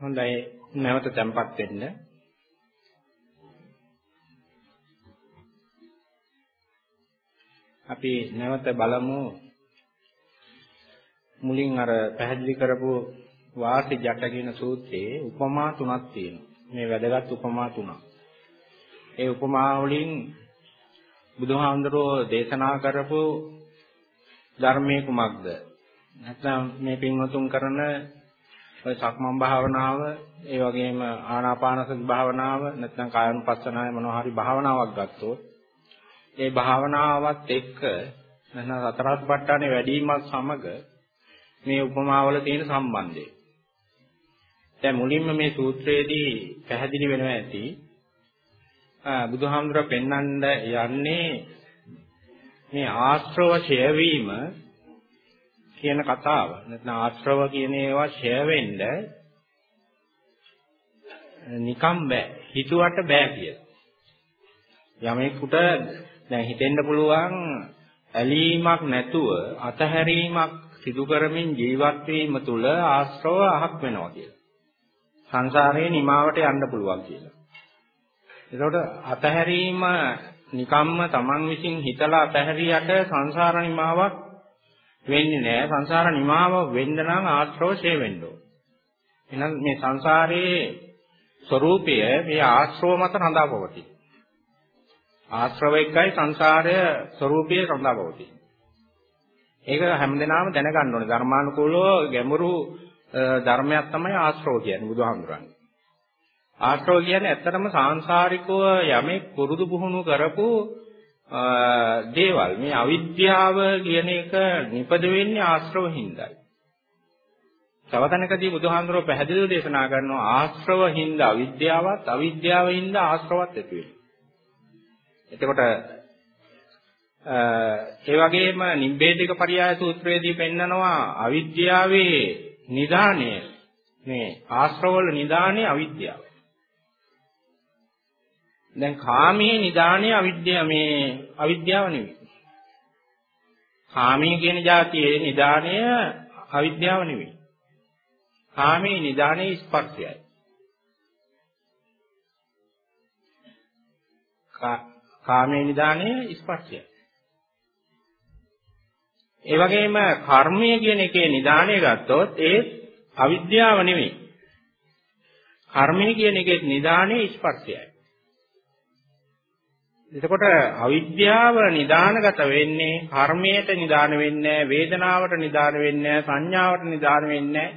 හොඳයි නැවත tempත් වෙන්න. අපි නැවත බලමු මුලින් අර පැහැදිලි කරපු වාසි ජට කියන සූත්‍රයේ උපමා තුනක් තියෙනවා. මේ වැදගත් උපමා තුනක්. ඒ උපමා වලින් බුදුහාමුදුරෝ දේශනා කරපු ධර්මයේ කුමක්ද? නැත්නම් මේ පින්වතුන් කරන ඔය සක්මන් භාවනාව, ඒ වගේම ආනාපානසති භාවනාව, නැත්නම් කායනුපස්සනාවේ මොනවා හරි භාවනාවක් ගත්තොත් ඒ භාවනාවත් එක්ක නැත්නම් සතරස්පට්ඨානේ වැඩිමත් සමග මේ උපමාවල තියෙන සම්බන්ධය. දැන් මුලින්ම මේ සූත්‍රයේදී පැහැදිලි වෙනවා ඇති බුදුහාමුදුර පෙන්වන්න යන්නේ මේ ආශ්‍රව ඡය වීම කියන කතාව. නැත්නම් ආශ්‍රව කියන ඒවා ඡය වෙන්න නිකම් බෑ. හිතුවට බෑ කියලා. යමෙකුට දැන් හිතෙන්න පුළුවන් ඇලීමක් නැතුව අතහැරීමක් සිදු කරමින් ජීවත් වීම තුළ ආශ්‍රව අහක් වෙනවා කියලා. සංසාරේ නිමාවට යන්න පුළුවන් කියලා. එතකොට අතහැරීම නිකම්ම Taman විසින් හිතලා අතහැරියට සංසාර නිමාවක් වෙන්නේ නැහැ. සංසාර නිමාව වෙන්න නම් ආශ්‍රව ඡේ වෙන්න ඕන. එහෙනම් මේ සංසාරයේ ස්වરૂපය මේ ආශ්‍රව මත රඳාපවතී. ආශ්‍රව එක්කයි සංසාරය ස්වરૂපයේ රඳාපවතී. ඒක හැමදෙනාම දැනගන්න ඕනේ. ධර්මානුකූලව ගැඹුරු ධර්මයක් තමයි ආශ්‍රව කියන්නේ බුදුහාමුදුරන්ගේ. ආශ්‍රව කියන්නේ ඇත්තටම සාංශාරිකව යමෙක් පුරුදු පුහුණු කරපු දේවල්. මේ අවිද්‍යාව කියන එක නිපද වෙන්නේ ආශ්‍රව හින්දායි. තවතනකදී බුදුහාමුදුරුවෝ පැහැදිලිව දේශනා කරනවා ආශ්‍රව හින්දා අවිද්‍යාවත් අවිද්‍යාව හින්දා ආශ්‍රවත් ඇති වෙනවා. එතකොට ඒ වගේම නිබ්බේධික පරියාය සූත්‍රයේදී පෙන්නනවා අවිද්‍යාවේ නිදාණය මේ ආශ්‍රවවල නිදාණය අවිද්‍යාව. දැන් කාමයේ නිදාණය අවිද්‍යාව මේ අවිද්‍යාව නෙවෙයි. කාමයේ කියන જાතියේ නිදාණය අවිද්‍යාව නෙවෙයි. කාමයේ නිදාණය ස්පර්ශයයි. කාමයේ නිදාණය ස්පර්ශයයි. ඒ වගේම කර්මය කියන එකේ නිදාණය ගත්තොත් ඒ අවිද්‍යාව නෙවෙයි. කර්මය කියන එකේ නිදාණය ස්පර්ශයයි. එතකොට අවිද්‍යාව නිදානගත වෙන්නේ කර්මයට නිදාන වෙන්නේ වේදනාවට නිදාන වෙන්නේ සංඥාවට නිදාන වෙන්නේ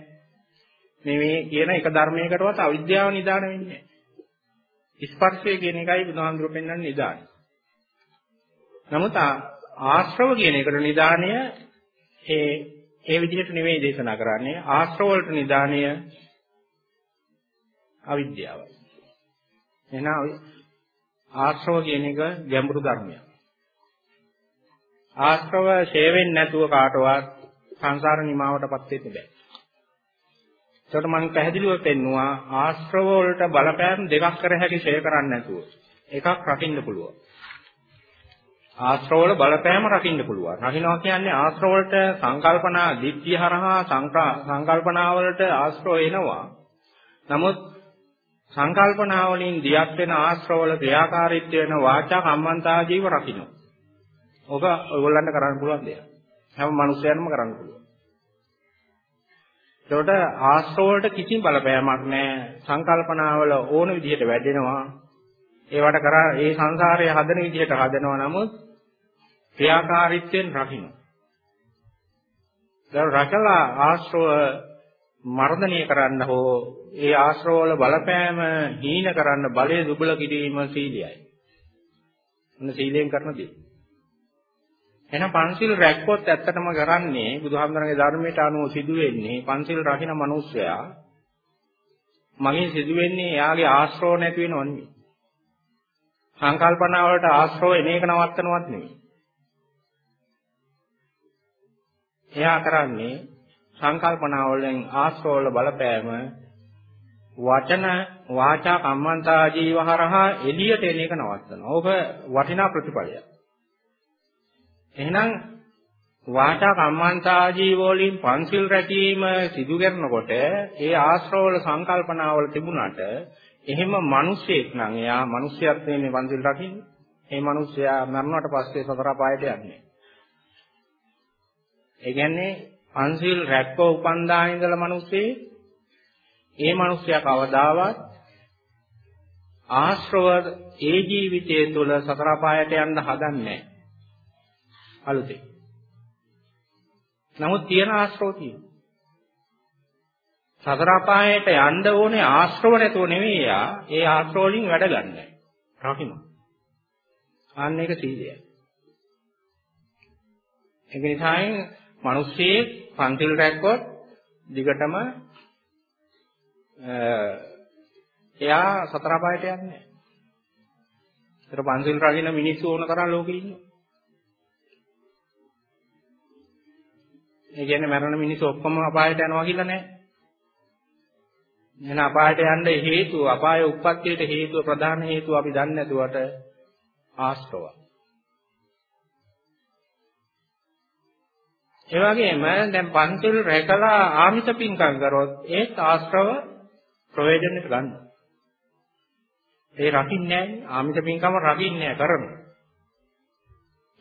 මේ මේ කියන එක ධර්මයකටවත් අවිද්‍යාව නිදාන වෙන්නේ ස්පර්ශය කියන එකයි බුදුහාමුදුරුවෝ පෙන්වන්නේ නිදානයි. නමුත් ආශ්‍රව කියන එකට නිදානය ඒ ඒ විදිහට නෙවෙයි දේශනා කරන්නේ ආශ්‍රව වලට නිදානය අවිද්‍යාවයි. එහෙනම් ආශ්‍රව කියන එක ගැඹුරු ධර්මයක්. ආශ්‍රව ෂේවෙන්නේ නැතුව කාටවත් සංසාර නිමාවටපත් වෙන්න බෑ. ඒකට මම පැහැදිලිව පෙන්නවා ආශ්‍රව වලට බලපෑම් දෙකක් කර හැකි ෂේ කරන්නේ නැතුව. එකක් රකින්න පුළුවන්. ආශ්‍රව වල බලපෑම රකින්න පුළුවන්. රකින්නවා කියන්නේ ආශ්‍රව වලට සංකල්පනා දිට්ඨිය හරහා සංකල්පනා වලට ආශ්‍රව එනවා. නමුත් සංකල්පනා වලින් දියත් වෙන ආශ්‍රවවල ක්‍රියාකාරීත්වය වෙන වාචා කම්මන්තා ජීව රකින්න. ඔබ ඔයගොල්ලන්ට කරන්න පුළුවන් දෙයක්. හැම මිනිසයන්ම කරන්න පුළුවන්. ඒකට ආශ්‍රව වලට කිසිම බලපෑමක් නැහැ. සංකල්පනාවල ඕන විදිහට වැඩෙනවා. ඒවට කරා ඒ සංසාරය හදන විදිහට හදනවා නමුත් ක්‍රියාකාරීත්වයෙන් රකින්න. දැන් රකලා ආශ්‍රව මර්ධනය කරන්න හෝ ඒ ආශ්‍රවවල බලපෑම හීන කරන්න බලය දුබල කිරීම සීලයයි. මොන සීලයෙන් කරන දේ. එහෙනම් පංචිල් රැක්කොත් ඇත්තටම කරන්නේ බුදුහාමරගේ ධර්මයට අනුව සිදු වෙන්නේ පංචිල් රකින්න මිනිස්සයා මගෙන් සිදු වෙන්නේ එයාගේ ආශ්‍රව නැති වෙනව නෙවෙයි. සංකල්පනා වලට ආශ්‍රව එන එක නවත්තනවත් නෙවෙයි. එයා කරන්නේ සංකල්පනා වලින් ආශ්‍රවවල බලපෑම වචන වාචා කම්මන්තා ජීවහරහා එළියට එන එක නවත්තනවා. ඕක වටිනා ප්‍රතිඵලයක්. එහෙනම් වාචා කම්මන්තාජීව වලින් පන්සිල් රැකීම සිදු කරනකොට ඒ ආශ්‍රවවල සංකල්පනාවල තිබුණාට එහෙම මිනිස්සෙක් නම් එයා මිනිස්සයක් නෙමෙයි පන්සිල් රකින්නේ. ඒ මිනිස්සයා මරණයට පස්සේ සතර පායට යන්නේ. ඒ කියන්නේ පන්සිල් රැක්ක උපන්දා ඉඳලා මිනිස්සේ ඒ මිනිස්සයා කවදාවත් ආශ්‍රව ඒ ජීවිතයේ තුල සතර පායට යන්න හදන්නේ නැහැ. අලුතෙන්. නමුත් තියෙන ආශ්‍රව තියෙනවා. සතර පායට යන්න ඕනේ ආශ්‍රව නැතුව නෙවෙයි යා. ඒ ආශ්‍රව වලින් වැඩ ගන්නෑ. රකින්න. අන්න ඒක සීලයයි. ඒක නිසායි මිනිස්සේ පන්තිල් රැක්කොත් දිගටම එයා සතර පායට යන්නේ නැහැ. ඒතර පන්සිල් රකින්න මිනිස්සු ඕන තරම් ලෝකෙ ඉන්නවා. ඒ කියන්නේ මරණ මිනිස්සු ඔක්කොම අපායට යනවා කියලා නෑ. එහෙනම් අපායට යන්න හේතුව අපාය උප්පත්තියට හේතුව ප්‍රධාන හේතුව අපි දන්නේ නැතුවට ආශ්‍රව. ඒ වගේම දැන් පන්සිල් රැකලා ආමිත පින්කම් කරොත් ඒත් ආශ්‍රව ප්‍රයෝජනෙට ගන්නවා. ඒ රකින්නේ නැහැ. ආමිත පින්කම රකින්නේ නැහැ කරනවා.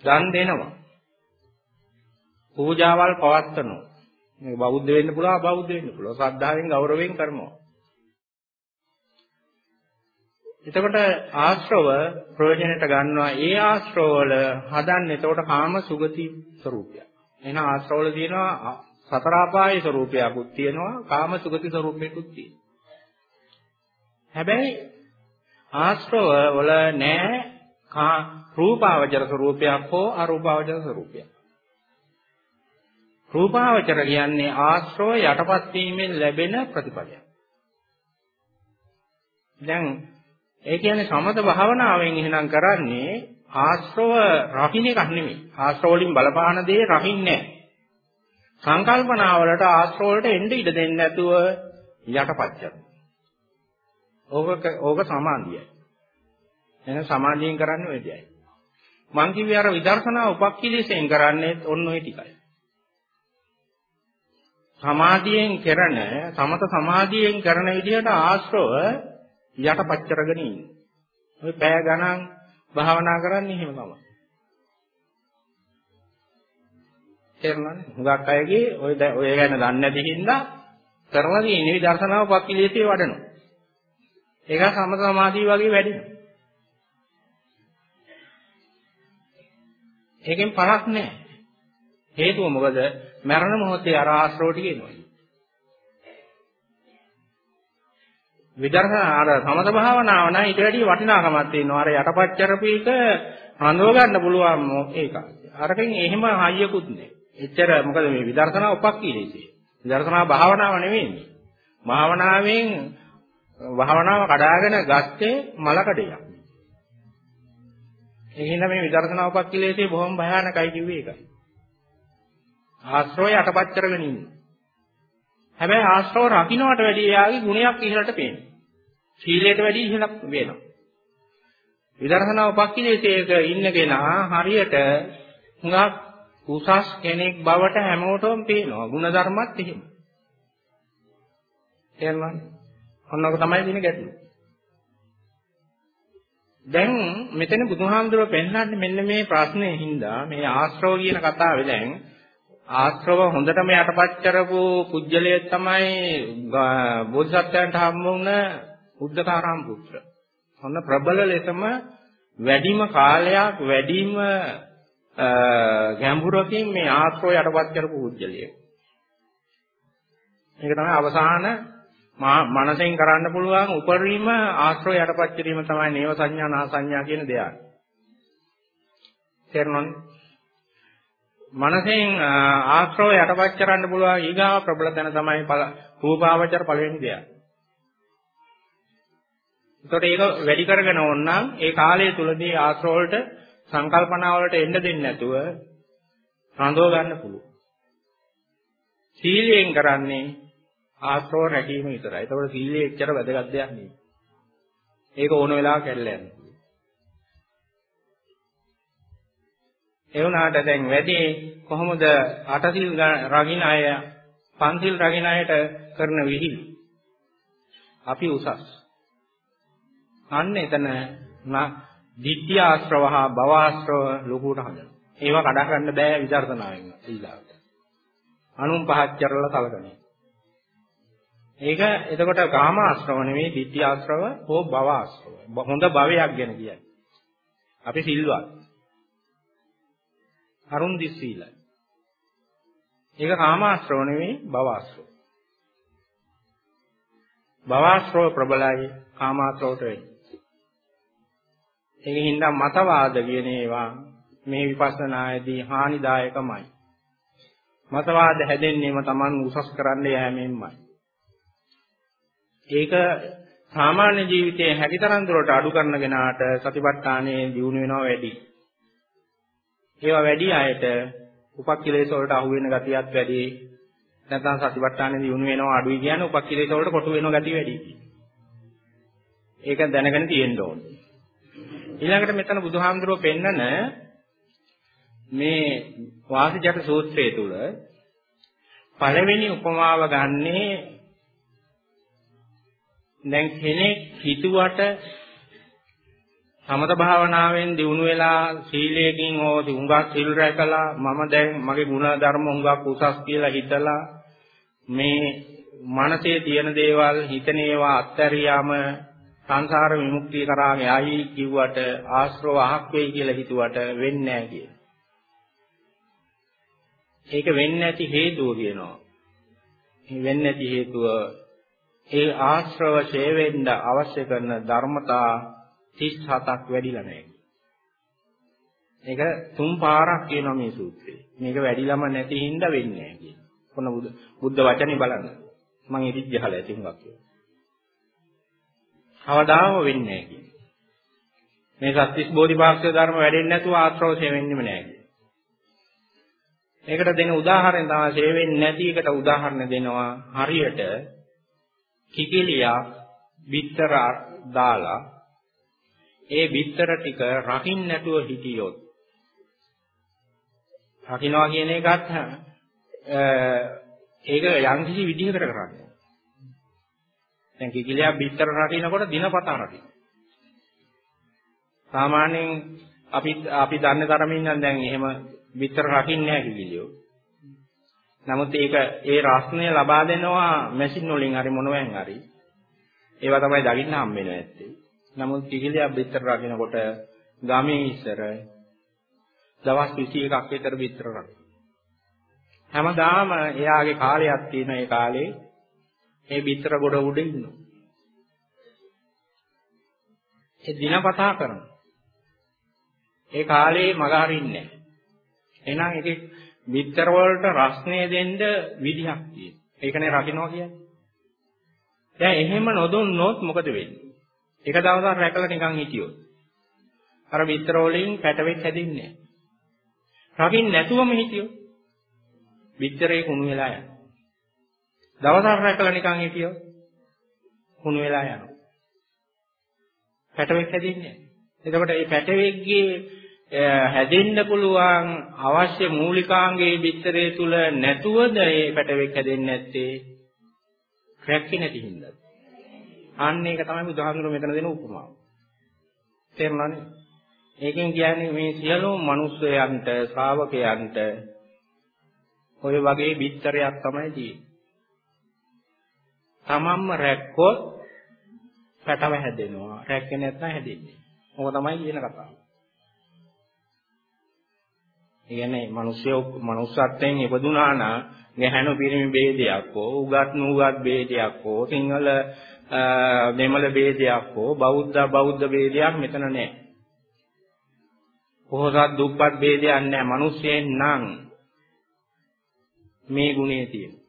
දන් දෙනවා. පූජාවල් පවත්වනවා. මේ බෞද්ධ වෙන්න පුළුවන් බෞද්ධ වෙන්න පුළුවන්. ශ්‍රද්ධාවෙන් ගෞරවයෙන් කරනවා. එතකොට ආශ්‍රව ප්‍රයෝජනට ගන්නවා. ඒ ආශ්‍රව වල හදන්නේ එතකොට කාම සුගති ස්වરૂපයක්. එන ආශ්‍රවල තියෙනවා සතර ආපාය ස්වરૂපයක්ත් තියෙනවා කාම සුගති ස්වરૂපයක්ත් තියෙනවා. හැබැයි ආශ්‍රව වල නෑ කා රූපාවචර ස්වરૂපයක් හෝ අරූපාවචර ස්වરૂපයක්. රූපාවචර කියන්නේ ආශ්‍රව යටපත් වීමෙන් ලැබෙන ප්‍රතිඵලයක්. දැන් ඒ කියන්නේ සමත භාවනාවෙන් එහෙනම් කරන්නේ ආශ්‍රව රකින්න එකක් නෙමෙයි. ආශ්‍රව වලින් බලපාන දේ රකින්නේ නැහැ. සංකල්පනාවලට ආශ්‍රව වලට එන්න ඉඩ දෙන්නේ නැතුව යටපත් කරනවා. ඕක ඕක සමාධියයි. එහෙනම් සමාධියෙන් කරන්නේ ඔය දෙයයි. මං කිව්වේ අර විදර්ශනා උපක්ඛිලේශයෙන් කරන්නේ ඔන්න ඔය ටිකයි. සමාධියෙන් කරන සමත සමාධියෙන් කරන විදිහට ආශ්‍රව යටපත් කරගෙන ඉන්නේ. ඔය පැය ගණන් භාවනා කරන්නේ එහෙම තමයි. තේරුණානේ? හුඟක් අයගේ ඔය ඔය ගැන දන්නේ නැති හින්දා කරලා තියෙන විදර්ශනාව පක්ඛිලේශේ වඩනවා. ඒක සම සමාධිය වගේ වැඩිනවා. ඒකෙන් පළක් නැහැ. හේතුව මොකද? මරණ මොහොතේ අර ආශ්‍රව ටික එනවා. විදර්ශනා අර සමත භාවනාව නම් ඊට වැඩිය වටිනාකමක් තියෙනවා. අර යටපත් කරපීක හඳව ගන්න පුළුවන් ඒක. අරකින් එහෙම හයියකුත් නෑ. එච්චර මොකද මේ විදර්ශනා උපක්ඛීලේදී. විදර්ශනා භාවනාව නෙවෙයි. භාවනාවෙන් භාවනාව කඩාගෙන ගත්තේ මලකඩයක්. එහෙනම් මේ විදර්ශනා උපක්ඛීලේදී බොහොම භයානකයි කිව්වේ ඒකයි. ආශ්‍රව යටපත් කරගෙන ඉන්නේ. හැබැයි ආශ්‍රව රකින්නට වැඩිය යාගේ ගුණයක් ඉහළට පේනවා. සීලයට වැඩිය ඉහළක් වෙනවා. විදර්ශනා උපක්ඛිලේශයක ඉන්න කෙනා හරියට හුඟක් උසස් කෙනෙක් බවට හැමෝටම පේනවා. ගුණ ධර්මත් එහෙම. තේරුණාද? ඔන්නක තමයි දින ගැටලුව. දැන් මෙතන බුදුහාමුදුරුවෝ පෙන්නන්නේ මෙන්න මේ ප්‍රශ්නේ හින්දා මේ ආශ්‍රව කියන කතාවේ දැන් ආශ්‍රව හොඳටම යටපත් කරපු කුජලයේ තමයි බෝධිසත්වයන්ට හම්බ වුණ උද්දකාරාම පුත්‍ර. ඔන්න ප්‍රබල ලෙසම වැඩිම කාලයක් වැඩිම ගැඹුරකින් මේ ආශ්‍රව යටපත් කරපු කුජලයේ. මේක තමයි අවසාන මනසෙන් කරන්න පුළුවන් උපරිම ආශ්‍රව යටපත් කිරීම තමයි නේව සංඥා නා සංඥා කියන දෙයක්. තේරුණානේ? මනසෙන් ආශ්‍රව යටපත් කරන්න පුළුවන් ඊගාව ප්‍රබල තැන තමයි රූපාවචර පළවෙනි දෙයක්. ඒකට ඒක වැඩි කරගෙන ඕන නම් ඒ කාලය තුලදී ආශ්‍රව වලට සංකල්පනා වලට එන්න දෙන්නේ නැතුව රඳව ගන්න පුළුවන්. සීලයෙන් කරන්නේ ආශ්‍රව රැකීම විතරයි. ඒතකොට සීලය එච්චර වැදගත් දෙයක් නෙවෙයි. ඒක ඕන වෙලාවක කැඩලා යනවා. ඒ වුණාට දැන් වැඩි කොහොමද අටසිල් රකින්න අය පන්සිල් රකින්න අයට කරන විහිළු අපි උසස් අන්න එතන දිට්ඨිය ආශ්‍රව හා භව ආශ්‍රව ලොකුට හදන ඒවා කඩා ගන්න බෑ විදර්ශනාවෙන් ඊළාට අනුන් පහත් කරලා සලකන්නේ ඒක එතකොට කාම ආශ්‍රව නෙවෙයි ditthi ආශ්‍රව හෝ භව ආශ්‍රව. හොඳ භවයක් ගැන කියන්නේ. අපි සිල්වත්. අරුන් දිස්සීලයි. ඒක කාම ආශ්‍රව නෙවෙයි භව ආශ්‍රව. භව ආශ්‍රව ප්‍රබලයි කාම ආශ්‍රවට වෙන්නේ. ඒකින් හින්දා මතවාද කියන ඒවා මේ විපස්සනායේදී හානිදායකමයි. මතවාද හැදෙන්නේම Taman උසස් කරන්න යෑමෙන්මයි. ඒක සාමාන්‍ය ජීවිතයේ හැකිතරම් දුරට අඩු කරන කෙනාට සතිපට්ඨානයේ දියුණු වෙනවා වැඩි. ඒවා වැඩි අයට උපක්ඛිලේශ වලට අහු වෙන ගතියත් වැඩි. නැත්නම් සතිපට්ඨානයේ දියුණු වෙනවා අඩුයි කියන්නේ උපක්ඛිලේශ වලට කොටු වෙන ගතිය වැඩි. ඒක දැනගෙන තියෙන්න ඕනේ. ඊළඟට මෙතන බුදුහාමුදුරුවෝ පෙන්නන මේ වාසිජට සූත්‍රය තුල පළවෙනි උපමාව ගන්නේ දැන් කෙනෙක් හිතුවට සමත භාවනාවෙන් දිනු වෙලා සීලයෙන් හෝ හුඟක් සිල් රැකලා මම දැන් මගේ ගුණ ධර්ම හුඟක් උසස් කියලා හිතලා මේ මනසේ තියෙන දේවල් හිතන ඒවා අත්හැරියාම සංසාර විමුක්තිය කරා යයි කිව්වට ආශ්‍රව අහක් වෙයි කියලා හිතුවට වෙන්නේ නැහැ කියන. ඒක වෙන්නේ නැති හේතුව කියනවා. මේ වෙන්නේ නැති හේතුව ඒ ආශ්‍රව ඡේවෙන්න අවශ්‍ය කරන ධර්මතා 37ක් වැඩිලා නැහැ. මේක තුන් පාරක් කියනවා මේ සූත්‍රයේ. මේක වැඩිලම නැති හින්දා වෙන්නේ නැහැ කියන. කොන බුද්ධ වචනේ බලන්න. මම ඉතින් ගහලා ඇති හුඟක් කියනවා. කවදාම වෙන්නේ නැහැ කියන. මේ සත්‍විස් බෝධිපාක්ෂික ධර්ම වැඩෙන්නේ නැතුව ආශ්‍රව ඡේවෙන්නෙම නැහැ කියන. මේකට දෙන උදාහරණ තමයි ඡේවෙන්නේ නැති එකට උදාහරණ දෙනවා හරියට කිකිලියා බිත්තර දාලා ඒ බිත්තර ටික රකින්න නැතුව හිටියොත් රකින්නවා කියන එකත් ඒක යම්කිසි විදිහකට කරන්නේ. දැන් කිකිලියා බිත්තර රකින්නකොට දිනපතා රකින්න. සාමාන්‍යයෙන් අපි අපි දන්න තරමින් නම් දැන් එහෙම බිත්තර රකින්නේ නැහැ කිකිලියෝ. නමුත් ඒක ඒ රස්නය ලබා දෙනවා මැෂින් වලින් හරි මොනවෙන් හරි. ඒවා තමයි දකින්න හම් වෙනවා ඇත්තේ. නමුත් කිහිලියක් බිත්තර රකින්නකොට ගමේ ඉස්සර දවස් 21ක් විතර බිත්තර රකින්න. හැමදාම එයාගේ කාලයක් තියෙන ඒ කාලේ ඒ බිත්තර ගොඩ උඩ ඉන්නවා. ඒ දිනපතා කරනවා. ඒ කාලේ මග හරින්නේ නැහැ. එහෙනම් ඒකේ බිත්තර වලට රස්නේ දෙන්න විදිහක් තියෙනවා. ඒකනේ රකින්නවා කියන්නේ. දැන් එහෙම නොදුන්නොත් මොකද වෙන්නේ? එක දවසක් රැකලා නිකන් හිටියොත්. අර බිත්තර වලින් පැටවෙක් හැදින්නේ නැහැ. රකින්න නැතුවම හිටියොත් බිත්තරේ කුණු වෙලා යනවා. දවසක් රැකලා නිකන් හිටියොත් කුණු වෙලා යනවා. පැටවෙක් හැදින්නේ නැහැ. එතකොට මේ පැටවෙක්ගේ හැදෙන්න පුළුවන් අවශ්‍ය මූලිකාංගයේ බිත්තරේ තුල නැතුවද මේ පැටවෙක් හැදෙන්නේ නැත්තේ රැක්කේ නැති හින්දා. අන්න ඒක තමයි බුදුහාමුදුරුවෝ මෙතන දෙන උපමාව. තේරුණානේ? ඒකෙන් කියන්නේ මේ සියලුම මිනිස්සයන්ට ශ්‍රාවකයන්ට ඔය වගේ බිත්තරයක් තමයි තියෙන්නේ. තමන්ම රැක්කොත් පැටව හැදෙනවා. රැක්කේ නැත්නම් හැදෙන්නේ. ඕක තමයි කියන කතාව. ඒ කියන්නේ මිනිස්සු මනුස්සත්වයෙන් ඉපදුනා නම් ගැහැණු පිරිමි ભેදයක් හෝ උගත් නුගත් ભેදයක් හෝ සිංහල දෙමළ ભેදයක් හෝ බෞද්ධ බෞද්ධ ભેදයක් මෙතන නැහැ. පොහොසත් දුප්පත් ભેදයක් නැහැ. මිනිස්යෙන් නම් මේ ගුණය තියෙනවා.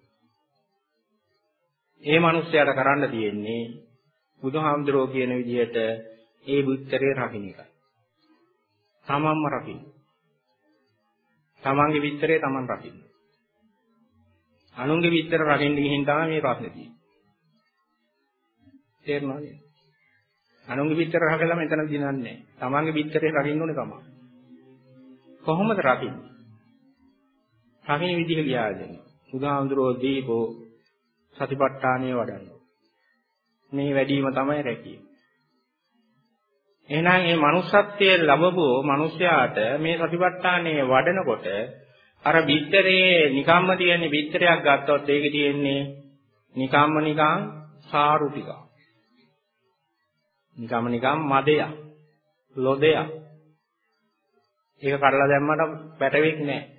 ඒ මිනිස්යාට කරන්න තියෙන්නේ බුදුහාමුදුරෝ කියන විදිහට ඒ බුත්තරේ රකින්න එකයි. තමන්ම රකින්න. තමන්ගේ විතරේ තමන් රකින්න. අනුන්ගේ විතර රකින්න ගිහින් තමයි මේ ප්‍රශ්නේ තියෙන්නේ. තේරෙනවද? අනුන්ගේ විස්තර රකලා මෙතන දිනන්නේ නැහැ. තමන්ගේ විස්තරේ රකින්න ඕනේ තමයි. කොහොමද රකින්නේ? රකින්න විදිහ කියා දෙන්න. බුදුහාමුදුරෝ දීපෝ සතිපට්ඨානිය වඩන්න. මේ වැඩිම තමයි රැකීම. එහෙනම් මේ manussත්වයේ ලැබවෝ මිනිසයාට මේ සතිපට්ඨානයේ වඩනකොට අර බිත්තරේ නිකම්ම තියෙන බිත්තරයක් ගත්තොත් ඒකේ තියෙන්නේ නිකම්ම නිකං සාරු ටික. නිකම්ම නිකම් මදයක්. ලොදයක්. ඒක කඩලා දැම්මට පැටවෙක් නැහැ.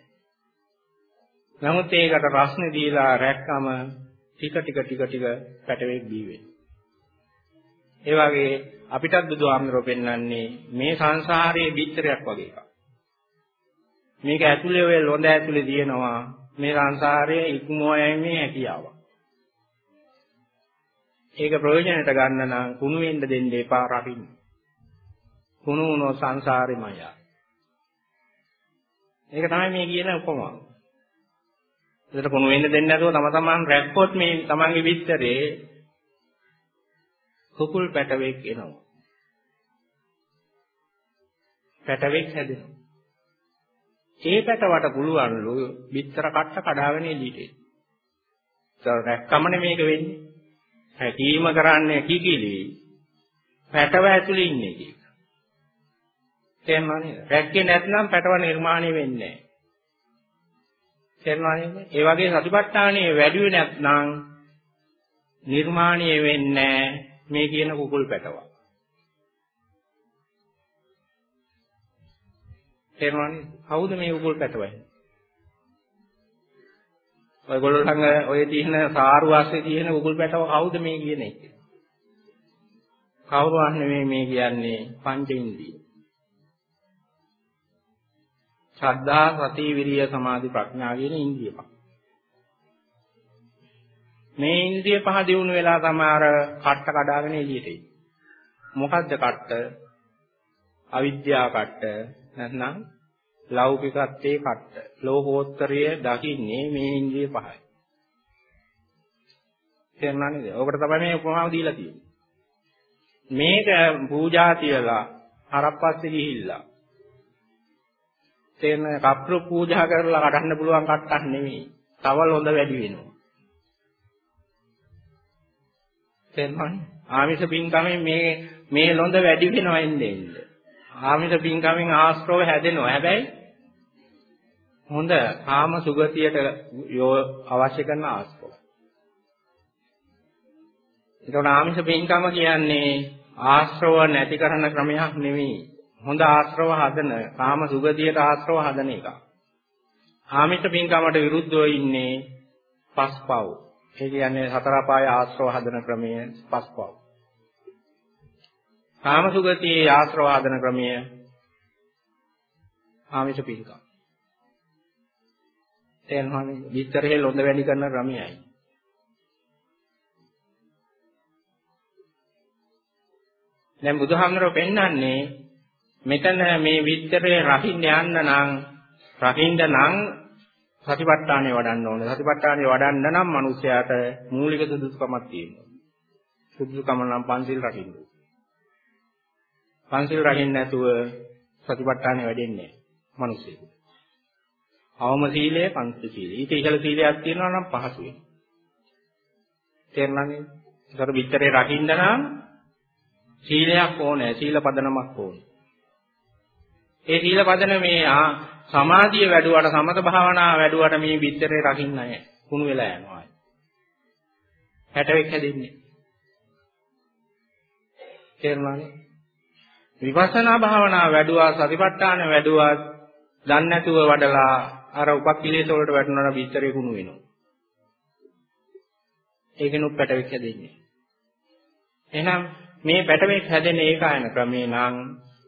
නමුත් ඒකට රස්නේ දීලා රැක්කම ටික ටික ටික ටික පැටවෙක් දී වෙනවා. ඒ වගේ අපිටත් බුදුහාමුදුරුවෝ පෙන්වන්නේ මේ සංසාරයේ බිත්තරයක් වගේ එකක්. මේක ඇතුලේ ඔය ලොඳ ඇතුලේ දිනනවා මේ සංසාරයේ ඉක්මෝයීමේ හැකියාව. ඒක ප්‍රයෝජනට ගන්න නම් කුණු වෙන්න දෙන්න එපා රකින්න. කුණු වුණෝ සංසාරෙමය. ඒක තමයි මේ කියන උපමාව. ඒකට කුණු වෙන්න දෙන්නේ නැතුව තම තමන් රැක්කොත් මේ තමන්ගේ විස්තරේ කුකුල් පැටවෙක් එනවා. පැටවෙක් හැදෙනවා. ඒ පැටවට පුළුවන්ලු බිත්තර කට්ට කඩාගෙන එළියට එන්න. ඒක රැක්කමනේ මේක වෙන්නේ. හැකීම කරන්නේ කිකිලි. පැටව ඇතුලේ ඉන්නේ ඒක. තේරුණා නේද? රැක්කේ නැත්නම් පැටව නිර්මාණය වෙන්නේ නැහැ. තේරුණා නේද? ඒ වගේ සතිපට්ඨානයේ වැඩි නැත්නම් නිර්මාණය වෙන්නේ මේ කියන කුකුල් පැටව. තේරුණානේ? කවුද මේ කුකුල් පැටවයි? ඔයගොල්ලෝ ළඟ ඔය තියෙන සාරු වාසේ තියෙන කුකුල් පැටව කවුද මේ කියන එක? කවුරුවත් නෙමෙයි මේ කියන්නේ පංචේන්ද්‍රිය. ශ්‍රද්ධා, සති, විරිය, සමාධි, ප්‍රඥා කියන ඉන්ද්‍රිය පහ. මේ ඉන්ද්‍රිය පහ දිනු වෙලා තමයි අර කට්ට කඩාගෙන එළියට එන්නේ. මොකද්ද කට්ට? අවිද්‍යාව කට්ට නැත්නම් ලෞකිකත්වයේ කට්ට. ලෝකෝත්තරය දකින්නේ මේ ඉන්ද්‍රිය පහයි. තේරුණා නේද? ඔකට තමයි මේ උපමාව දීලා තියෙන්නේ. මේක පූජා තියලා හරප්පස්සේ ගිහිල්ලා තේන කප්රු පූජා කරලා කඩන්න පුළුවන් කට්ටක් නෙමෙයි. තව ලොඳ වැඩි වෙනවා. තේරුණානේ? ආමිෂ පින්කමෙන් මේ මේ ලොඳ වැඩි වෙනවා එන්නේ එන්නේ. ආමිෂ පින්කමෙන් ආශ්‍රව හැදෙනවා. හැබැයි හොඳ කාම සුගතියට අවශ්‍ය කරන ආශ්‍රව. ඒකට ආමිෂ පින්කම කියන්නේ ආශ්‍රව නැති කරන ක්‍රමයක් නෙවෙයි. හොඳ ආශ්‍රව හදන කාම සුගතියට ආශ්‍රව හදන එක. ආමිෂ පින්කමට විරුද්ධව ඉන්නේ පස්පව්. ඒ කියන්නේ හතර අපාය ආශ්‍රව හදන ක්‍රමය පස්පව්. කාමසුගතියේ ආශ්‍රව හදන ක්‍රමය ආමිෂ පින්කම්. තේරෙනවනේ විස්තරේ ලොඳ වැඩි කරන ක්‍රමයයි. දැන් බුදුහාමරෝ පෙන්වන්නේ මෙතන මේ විස්තරේ රකින්න යන්න නම් රකින්න නම් සතිපට්ඨානෙ වඩන්න ඕනේ. සතිපට්ඨානෙ වඩන්න නම් මිනිස්යාට මූලික සුදුසුකමක් තියෙනවා. සුදුසුකම නම් පංචිල් රකින්න. පංචිල් රකින්න නැතුව සතිපට්ඨානෙ වැඩෙන්නේ නැහැ මිනිස්සෙකුට. අවම සීලය පංච සීලය. ඊට ඉහළ සීලයක් තියෙනවා නම් පහසු වෙනවා. තේරුණානේ? ඒකට විතරේ රකින්න නම් සීලයක් ඕනේ, සීල පදනමක් ඕනේ. ඒ සීල පදනමේ සමාධිය වැඩුවට සමත භාවනාව වැඩුවට මේ විතරේ රකින්න නැහැ. කුණු වෙලා යනවා. 61 හැදෙන්නේ. තේරුණානේ? විපස්සනා භාවනාව වැඩුවා සතිපට්ඨාන වැඩුවා දන්නේ නැතුව වඩලා අර උපක්ඛිලේශ වලට වැටුණාට විතරේ කුණු වෙනවා. ඒකෙනුත් පැටවෙක් හැදෙන්නේ. එහෙනම් මේ පැටවෙක් හැදෙන ඒකායන ක්‍රමේ නම්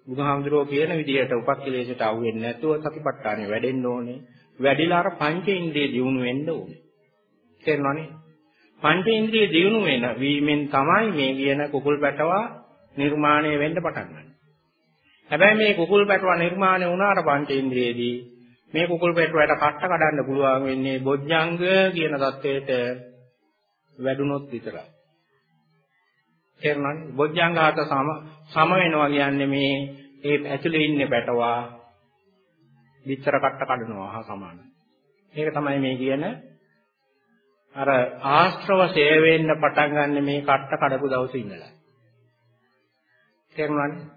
බුදුහාමුදුරුවෝ කියන විදිහට උපක්ඛිලේශයට අහු වෙන්නේ නැතුව සතිපට්ඨානෙ වැඩෙන්න ඕනේ. වැඩිලා අර පංචේන්ද්‍රිය දියුණු වෙන්න ඕනේ. තේරෙනවනේ? පංචේන්ද්‍රිය දියුණු වෙන වීමෙන් තමයි මේ කියන කුකුල් පැටවා නිර්මාණය වෙන්න පටන් ගන්නේ. හැබැයි මේ කුකුල් පැටවා නිර්මාණය වුණාට පංචේන්ද්‍රියේදී මේ කුකුල් පැටවයට කට්ට කඩන්න පුළුවන් වෙන්නේ බොජ්ජංග කියන தത്വයට වැඩුණොත් විතරයි. එරනම් බොජ්ජංග හත සම සම වෙනවා කියන්නේ මේ ඒ ඇතුලේ ඉන්නේ පැටවා විතර කට්ට කඩනවා හා සමානයි. මේක තමයි මේ කියන අර ආශ්‍රව සේවෙන්න පටන් ගන්න මේ කට්ට කඩපු දවසේ ඉඳලා. තේරුණානේ?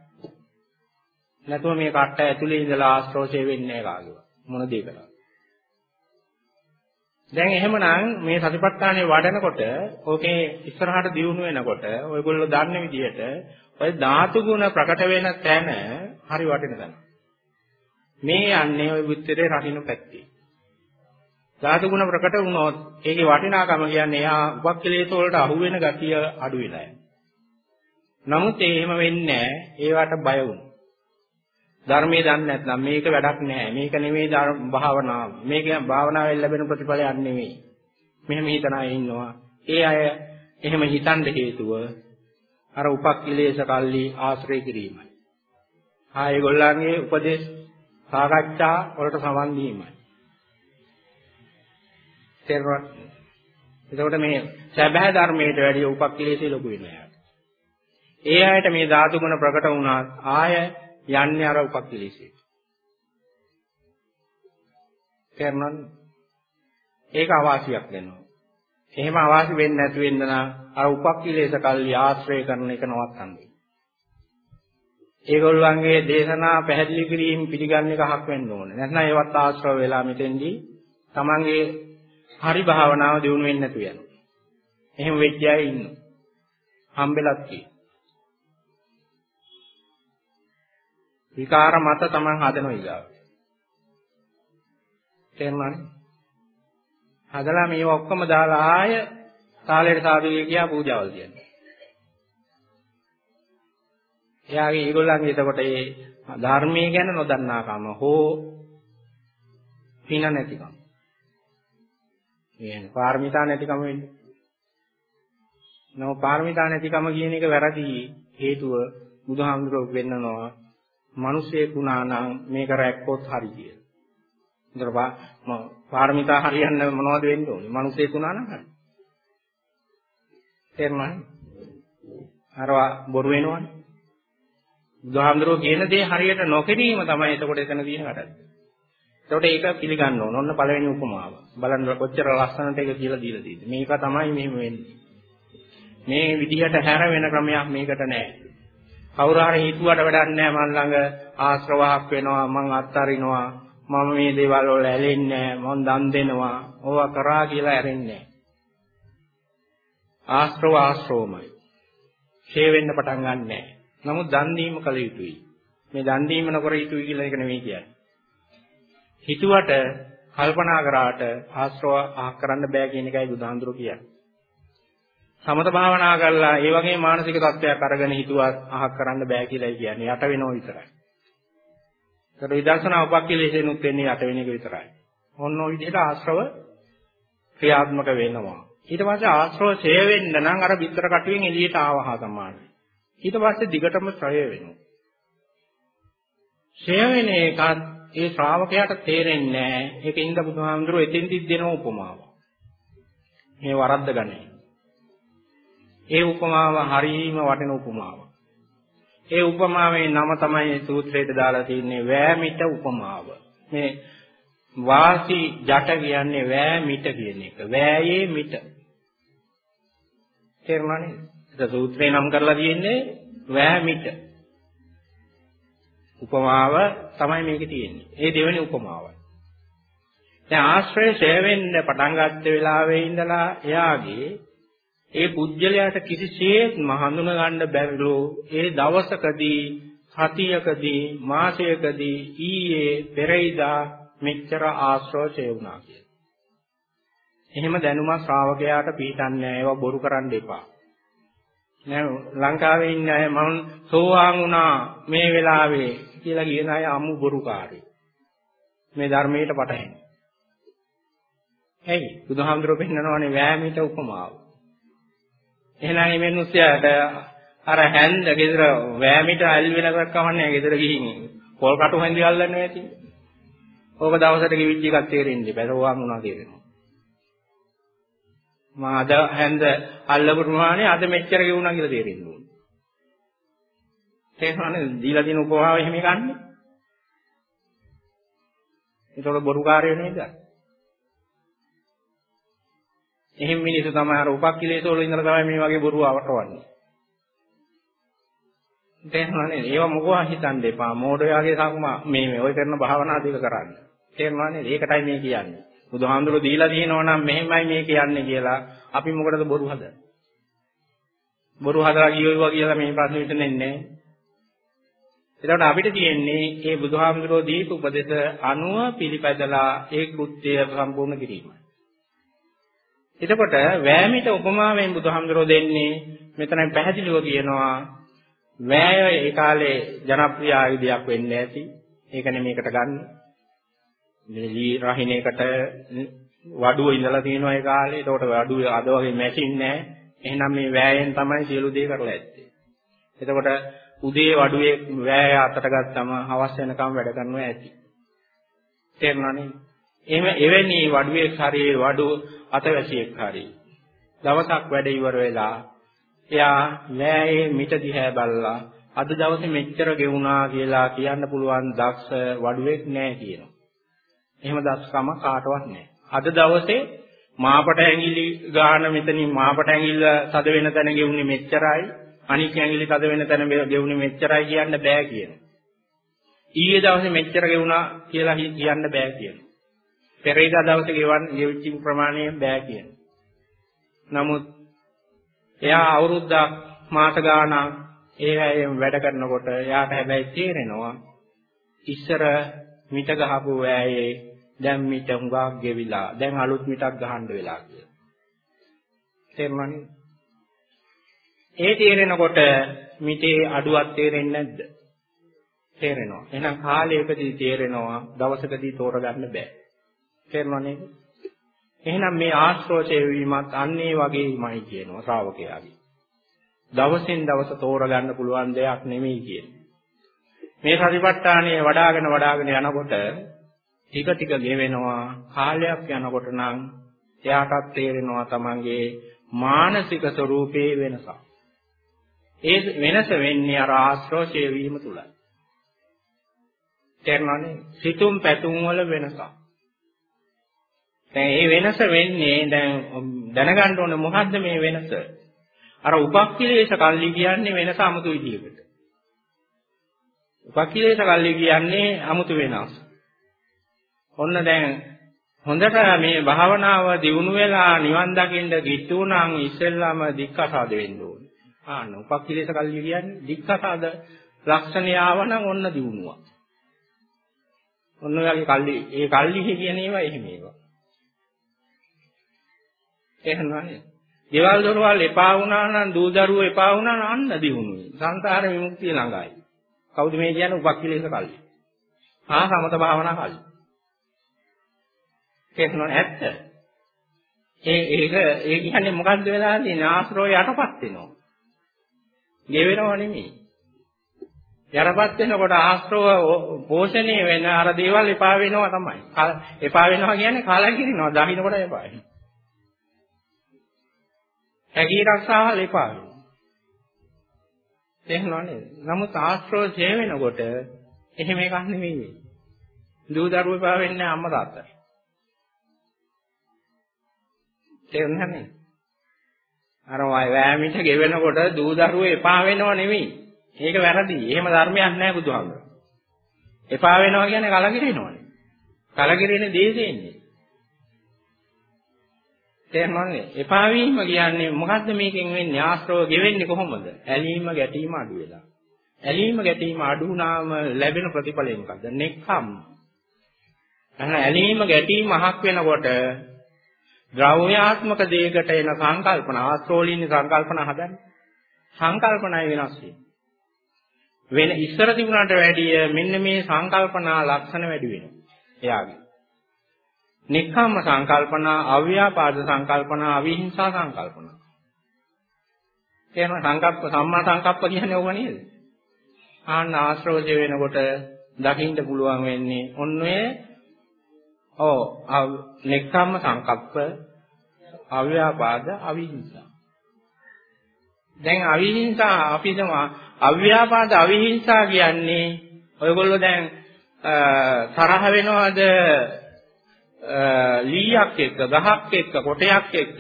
නැතුව මේ කට්ට ඇතුලේ ඉඳලා ආශ්‍රව සේවෙන්නේ නැහැ කාගේවත්. මොන දේ කරා. දැන් එහෙමනම් මේ සතිපට්ඨානේ වඩනකොට ඕකේ ඉස්සරහට දියුණු වෙනකොට ඔයගොල්ලෝ දන්න විදිහට ඔය ධාතු ගුණ ප්‍රකට වෙන තැන හරි වටින තැන. මේ යන්නේ ඔය බුද්ධිතේ රකින්න පැත්තේ. ධාතු ගුණ ප්‍රකට වුණොත් ඒකේ වටිනාකම කියන්නේ එයා උපක්ඛලේශ වලට අහු වෙන ගතිය අඩු වෙලා යනවා. නමුත් ඒ එහෙම වෙන්නේ නැහැ. ඒවට බය වුණා. ධර්මයේ දන්නේ නැත්නම් මේක වැඩක් නෑ. මේක නෙමෙයි භාවනාව. මේක භාවනාවෙන් ලැබෙන ප්‍රතිඵලයක් නෙමෙයි. මෙහෙම හිතන අය ඉන්නවා. ඒ අය එහෙම හිතන්න හේතුව අර උපක්ඛලේශ කල්ලි ආශ්‍රය කිරීමයි. ආ ඒගොල්ලන්ගේ උපදේශ සාකච්ඡා වලට සමන් දීමයි. තේරුණාද? එතකොට මේ සැබෑ ධර්මයට වැඩිය උපක්ඛලේශي ලොකු වෙනවා. ඒ අයට මේ ධාතු ගුණ ප්‍රකට වුණා ආය යන්නේ අර උපක්ඛලේශයට. තේරුණාද? ඒක අවාසියක් වෙනවා. එහෙම අවාසි වෙන්නේ නැති වෙන්න නම් අර උපක්ඛලේශ කල්ලි ආශ්‍රය කරන එක නවත්තන්නේ. ඒගොල්ලන්ගේ දේශනා පැහැදිලි කිරීම පිළිගන්න එක හක් වෙන්න ඕනේ. නැත්නම් ඒවත් ආශ්‍රව වෙලා මෙතෙන්දී තමන්ගේ හරි භාවනාව දියුණු වෙන්නේ නැතු යනවා. එහෙම වෙච්ච අය ඉන්නවා. හම්බෙලක් තියෙනවා. විකාර මත තමන් හදනවා ඊගාව. තේරුණානේ? හදලා මේව ඔක්කොම දාලා ආය තාලෙට සාදුවේ කියා පූජාවල් කියන්නේ. එයාගේ ඒගොල්ලන්ගේ එතකොට ඒ ධර්මයේ ගැන නොදන්නාකම හෝ පින නැතිකම. මේ පාරමිතා නැතිකම වෙන්නේ. නෝ පාරමිතා නැතිකම කියන එක වැරදි හේතුව බුදුහාමුදුරුවෝ වෙන්නනවා මිනිසෙක් වුණා නම් මේක රැක්කොත් හරි කියලා. ඒතර පාරමිතා හරියන්න මොනවද වෙන්න ඕනේ? මිනිසෙක් වුණා නම් හරි. තේරුණාද? අරවා බොරු වෙනවනේ. බුදුහාමුදුරුවෝ කියන දේ හරියට නොකිරීම තමයි එතකොට එතන තියෙන කඩක්. එතකොට ඒක පිළිගන්න ඕන. ඔන්න පළවෙනි උපමාව. බලන්න කොච්චර ලස්සනට ඒක කියලා දීලා තියෙන්නේ. මේක තමයි මෙහෙම වෙන්නේ. මේ විදිහට හැර වෙන ක්‍රමයක් මේකට නැහැ. කවුරු හරි හිතුවට වැඩක් නැහැ මන් ළඟ ආශ්‍රවයක් වෙනවා මං අත්තරිනවා. මම මේ දේවල් වල ඇලෙන්නේ මං දන් දෙනවා. ඕවා කරා කියලා ඇරෙන්නේ ආශ්‍රව ආශ්‍රවමයි. ෂේ වෙන්න පටන් ගන්නෑ නමුත් දන් දීම කළ යුතුයි. මේ දන් දීම නොකර යුතුයි කියලා එක නෙමෙයි කියන්නේ. හිතුවට කල්පනා කරාට ආශ්‍රව ආ කරන්න බෑ කියන එකයි බුදුහාඳුර කියන්නේ. සමත භාවනා කරලා ඒ වගේ මානසික තත්ත්වයක් අරගෙන හිතුවත් අහක් කරන්න බෑ කියලායි කියන්නේ යට වෙනව විතරයි. ඒකට විදර්ශනා උපක්ඛලේශෙනුත් වෙන්නේ යට වෙන එක විතරයි. ඔන්න ඔය විදිහට ආශ්‍රව ක්‍රියාත්මක වෙනවා. ඊට පස්සේ ආශ්‍රව ඡය වෙන්න නම් අර විතර කටුවෙන් එළියට ආවහා සමානයි. ඊට පස්සේ දිගටම ඡය වෙනවා. ඡය වෙන එකත් ඒ ශ්‍රාවකයාට තේරෙන්නේ නැහැ. ඒකින්ද බුදුහාමුදුරුවෝ එතෙන්දිත් දෙන උපමාව. මේ වරද්ද ගන්නේ. ඒ උපමාව හරීම වටින උපමාවක්. ඒ උපමාවේ නම තමයි සූත්‍රයට දාලා තින්නේ වෑමිට උපමාව. මේ වාසි ජට කියන්නේ වෑමිට කියන එක. වෑයේ මිට. තේරුණානේ? ඒක සූත්‍රේ නම් කරලා තියෙන්නේ වෑමිට. උපමාව තමයි මේකේ තියෙන්නේ. ඒ දෙවෙනි උපමාවයි. දැන් ආශ්‍රය ඡය වෙන්න පටන් ගත්ත වෙලාවේ ඉඳලා එයාගේ ඒ පුජ්‍යලයට කිසිසේත්ම හඳුන ගන්න බැරිලු ඒ දවසකදී සතියකදී මාසයකදී ඊයේ පෙරයිදා මෙච්චර ආශ්‍රෝෂය වුණා කියලා. එහෙම දැනුම ශ්‍රාවකයාට පිටින්නේ ඒවා බොරු කරන්න එපා. නෑ ලංකාවේ ඉන්න අය මම සෝවාන් වුණා මේ වෙලාවේ කියලා කියන අය අමු බොරුකාරී. මේ ධර්මයට පටහැනි. ඇයි? බුදුහාමුදුරුවෝ පෙන්නනවානේ වෑමිට උපමාව. එහෙනම් මේ මිනිස්සයාට අර හැන්ද ගෙදර වෑමිට අල් වෙනකක් කමන්නේ ගෙදර ගිහින් පොල් කටු හැන්දි අල්ලන්නේ නැති. ඕක දවසට කිවිච්ච එකක් තේරෙන්නේ බැලුවාම මොනවා තේරෙනවා. මම අද හැන්ද අල්ලපු ප්‍රමාණය අද මෙච්චර ගෙවුණා කියලා තේරෙන්න ඕනේ. තේරුණානේ දීලා දින උපමාව එහෙම ගන්නෙ. ඒතකොට බොරුකාරයෝ නේද? එහෙම මිනිස්සු තමයි අර උපක්ඛිලේශ වල ඉඳලා තමයි මේ වගේ බොරු අවටවන්නේ. තේරෙනවනේ ඒව මොකවා හිතන්න එපා මෝඩයාගේ සම්මා මේ මේ ඔය කරන භාවනා දෙක කරන්න. තේරෙනවනේ ඒකටයි මේ කියන්නේ. බුදුහාමුදුරුවෝ දීලා දිනනවා නම් මෙහෙමයි මේ කියන්නේ කියලා අපි මොකටද බොරු හදන්නේ? බොරු හදලා කියවුවා කියලා මේ ප්‍රශ්නේ විසඳෙන්නේ නැහැ. එතකොට අපිට තියෙන්නේ මේ බුදුහාමුදුරුවෝ දීපු උපදේශ අනුව පිළිපැදලා ඒ කෘත්‍යය සම්පූර්ණ කිරීමයි. එතකොට වෑමිට උපමාවෙන් බුදුහාමුදුරුවෝ දෙන්නේ මෙතන පැහැදිලිව කියනවා වෑය ඒ කාලේ ජනප්‍රිය ආයුධයක් වෙන්න ඇති. ඒක නෙමේකට ගන්න. මේ රහිනේකට වඩුව ඉඳලා තියෙනවා ඒ කාලේ. ඒකට වඩුව අද වගේ මැෂින් නැහැ. එහෙනම් මේ වෑයෙන් තමයි සියලු දේ කරලා ඇත්තේ. එතකොට උදේ වඩුවේ වෑය අතට ගත්තම හවස වෙනකම් වැඩ කරනවා ඇති. තේරුණානේ? එහෙම එවැනි වඩුවේ හරියේ වඩු අතවැසියෙක් හරියි. දවසක් වැඩ ඉවර වෙලා එයා නෑයේ මිට දිහා බැලලා අද දවසේ මෙච්චර ගෙවුනා කියලා කියන්න පුළුවන් දක්ෂ වඩුවෙක් නෑ කියනවා. එහෙම දක්ෂකම කාටවත් නෑ. අද දවසේ මාපට ඇඟිලි ගාන මෙතනින් මාපට ඇඟිල්ල තද වෙන තැන ගෙවුනේ මෙච්චරයි අනික් ඇඟිලි තද වෙන තැන ගෙවුනේ මෙච්චරයි කියන්න බෑ කියනවා. ඊයේ දවසේ මෙච්චර ගෙවුනා කියලා කියන්න බෑ කියනවා. පෙරේදා දවසේ ගෙවන් ගෙවිච්ච ප්‍රමාණය බෑ කියනවා. නමුත් එයා අවුරුද්දක් මාස ගාණක් ඒ වැයෙන් වැඩ කරනකොට එයාට හැබැයි තේරෙනවා ඉස්සර මිට ගහපු වැයේ දැන් මිට හුඟක් ගෙවිලා දැන් අලුත් මිටක් ගහන්න වෙලා කියලා. තේරුණානේ? ඒ තේරෙනකොට මිටේ අඩුවක් තේරෙන්නේ නැද්ද? තේරෙනවා. එහෙනම් කාලයකදී තේරෙනවා දවසකදී තෝරගන්න බෑ. තේරුණා නේද? එහෙනම් මේ ආශ්‍රෝෂය වීමත් අන්නේ වගේමයි කියනවා ශ්‍රාවකයාගේ. දවසින් දවස තෝරගන්න පුළුවන් දෙයක් නෙමෙයි කියන්නේ. මේ සතිපට්ඨානය වඩාගෙන වඩාගෙන යනකොට ටික ටික ගෙවෙනවා කාලයක් යනකොට නම් එයාටත් තේරෙනවා තමන්ගේ මානසික ස්වરૂපයේ වෙනසක්. ඒ වෙනස වෙන්නේ අර ආශ්‍රෝෂය වීම තුලයි. ternary සිතුම් පැතුම් වල වෙනසක්. දැන් මේ වෙනස වෙන්නේ දැන් දැනගන්න ඕනේ මොකද්ද මේ වෙනස? අර උපක්ඛිලේශ කල්ලි කියන්නේ වෙනස 아무තු විදියකට. උපක්ඛිලේශ කල්ලි කියන්නේ 아무තු වෙනස්. ඔන්න දැන් හොඳට මේ භාවනාව දියුණු වෙලා නිවන් දකින්න කිට්ටු නම් ඉස්සෙල්ලාම දික්කසාද වෙන්න ඕනේ. ආන්න උපක්ඛිලේශ කල්ලි කියන්නේ දික්කසාද ලක්ෂණය ආවනම් ඔන්න දියුණුවක්. ඔන්න ඔයගේ කල්ලි ඒ කල්ලි කියන ඒවා එහෙම ඒවා. එහෙමයි. ගෙවල් දොරවල් එපා වුණා නම් දූ දරුවෝ එපා වුණා නම් අන්න දිනුනේ. සංසාර විමුක්තිය ළඟයි. කවුද මේ කියන්නේ උපක්ඛිලේශ කල්ලි. ආ සමත භාවනා කල්ලි. තේරුණා ඇත්ත. ඒ ඒක ඒ කියන්නේ මොකද්ද වෙලා තියෙන්නේ ආශ්‍රෝ යටපත් වෙනවා. ගෙවෙනව නෙමෙයි. යටපත් වෙනකොට ආශ්‍රව පෝෂණය වෙන අර දේවල් එපා වෙනවා තමයි. එපා වෙනවා කියන්නේ කලකිරිනවා. දහිනකොට එපා වෙනවා. හැකී රක්ෂාවල් එපා වෙනවා. තේරෙනව නේද? නමුත් ආශ්‍රව ජය වෙනකොට එහෙම එකක් නෙමෙයි. දූ දරුවෝ එපා වෙන්නේ අම්මා තාත්තා. තේරුණානේ? අර වෑමිට ගෙවෙනකොට දූ දරුවෝ එපා වෙනව නෙමෙයි. ඒක වැරදි. එහෙම ධර්මයක් නැහැ බුදුහාමුදුරුවෝ. එපා වෙනවා කියන්නේ කලකිරෙනවනේ. කලකිරෙන දේශෙන්නේ. තේරෙනවද? එපා වීම කියන්නේ මොකද්ද මේකෙන් වෙන්නේ? ආශ්‍රව ගෙවෙන්නේ කොහොමද? ඇලීම ගැටීම අඩු වෙලා. ඇලීම ගැටීම අඩු වුණාම ලැබෙන ප්‍රතිඵලය මොකද්ද? නෙක්ඛම්. අන්න ඇලීම ගැටීම අහක් වෙනකොට ද්‍රව්‍යාත්මක දෙයකට එන සංකල්පන ආශ්‍රෝලින් සංකල්පන හදන්නේ. සංකල්පනයි වෙනස් වෙන ඉස්සර තිබුණාට වැඩිය මෙන්න මේ සංකල්පනා ලක්ෂණ වැඩි වෙනවා. එයාගේ. නික්කම්ම සංකල්පනා, අව්‍යාපාද සංකල්පනා, අවිහිංසා සංකල්පනා. එහෙනම් සංකප්ප සම්මා සංකප්ප කියන්නේ ඕක නේද? ආන්න ආශ්‍රවජ වෙනකොට දකින්න පුළුවන් වෙන්නේ ඔන්නේ ඔව් නික්කම්ම සංකප්ප, අව්‍යාපාද, අවිහිංසා. දැන් අවිහිංසා අපි තමයි අව්‍යාපාද අවිහිංසා කියන්නේ ඔයගොල්ලෝ දැන් තරහ වෙනවද ලීයක් එක්ක ගහක් එක්ක කොටයක් එක්ක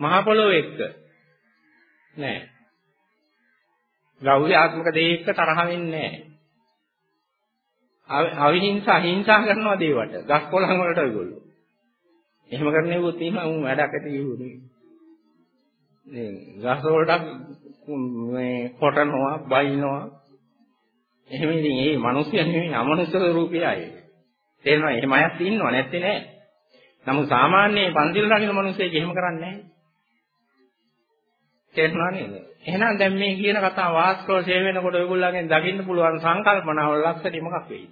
මහ පොළොව එක්ක. නෑ. ලෞකිකාත්මක දේ එක්ක තරහ වෙන්නේ නෑ. අවිහිංසා හිංසා කරනවා දේවට. ගස් කොළන් වලට ඒගොල්ලෝ එහෙම කරන්නේ වොත් එහෙම උන් වැඩක් ඇති යුනේ නේ. ගස් වලට මේ කොටනවා බයිනවා. එහෙම ඉතින් ඒ මිනිස්සුන් නෙමෙයි අමනුෂ්‍ය රූපයයි තේරෙනවා එහෙම අයත් ඉන්නව නැත්තේ නෑ නමුත් සාමාන්‍ය පන්තිල් රකින්න මිනිස්සෙක් එහෙම කරන්නේ නැහැ තේරුණා නේද? එහෙනම් දැන් මේ කියන කතා වාස්තව සේ වෙනකොට ඔයගොල්ලන්ගෙන් දකින්න පුළුවන් සංකල්පනාවල ලක්ෂණය මොකක් වෙයිද?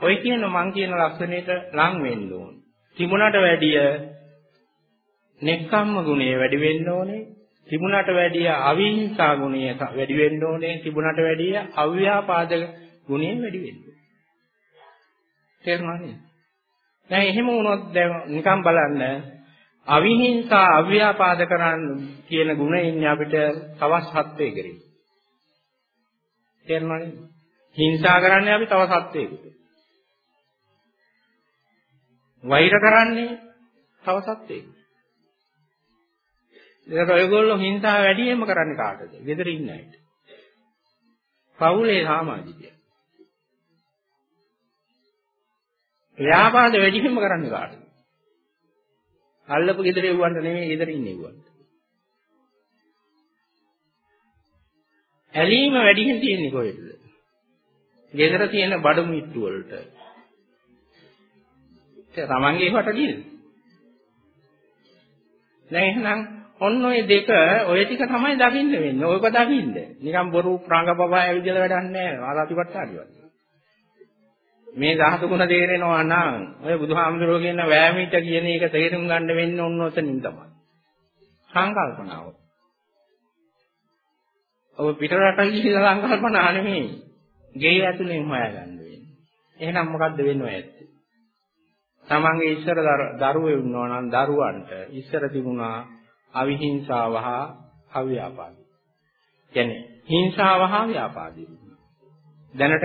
ඔය කියන මං කියන ලක්ෂණයට ලං වෙන්න ඕන. තිබුණට වැඩිය නෙක්ඛම්ම ගුණය වැඩි වෙන්න ඕනේ. තිබුණට වැඩිය අවිහිංසා ගුණය වැඩි වෙන්න ඕනේ. තිබුණට වැඩිය අව්‍යාපාද ගුණය වැඩි වෙන්න ඕනේ. තේරුණා නේද? දැන් එහෙම වුණොත් දැන් නිකන් බලන්න අවිහිංසා අව්‍යාපාද කරන්න කියන ගුණය ඉන්නේ අපිට තවත් සත්වයේ කරේ. තේරුණානේ? හිංසා කරන්නේ අපි තව සත්වයකට. වෛර කරන්නේ තව සත්වයකට. ඒකට ඔයගොල්ලෝ හිංසා වැඩියෙන්ම කරන්නේ කාටද? ගෙදර ඉන්න අයට. පවුලේ සමාජිකය. ව්‍යාපාද වැඩියෙන්ම කරන්නේ කාටද? අල්ලපු ගෙදර එව්වන්ට නෙමෙයි ගෙදර ඉන්නේ එව්වන්ට. ඇලීම වැඩියෙන් තියෙන්නේ කොහෙද? ගෙදර තියෙන බඩු මිට්ටු වලට. ඒ තමන්ගේ වට නේද? දැන් එහෙනම් ඔන්න ඔය දෙක ඔය ටික තමයි දකින්න වෙන්නේ. ඔයක දකින්න. නිකන් බොරු ප්‍රාංගපපා ඇවිදලා වැඩක් නැහැ. ආලාතිපට්ටාලිවත්. මේ ධාතු ගුණ තේරෙනවා නම් ඔය බුදුහාමුදුරුවෝ කියන වෑමිට කියන එක තේරුම් ගන්න වෙන්නේ ඔන්න ඔතනින් තමයි. සංකල්පනාව. ඔබ පිටරට ගිහිල්ලා සංකල්පනා නෙමෙයි. ගේ ඇතුලෙන් හොයාගන්න වෙන්නේ. එහෙනම් මොකද්ද වෙන්නේ ඇත්තේ? තමන්ගේ ඉස්සර දරුවෝ ඉන්නවා නම් දරුවන්ට ඉස්සර තිබුණා අවිහිංසාව හා අව්‍යාපාදී. කියන්නේ හිංසාව හා ව්‍යාපාදී. දැනට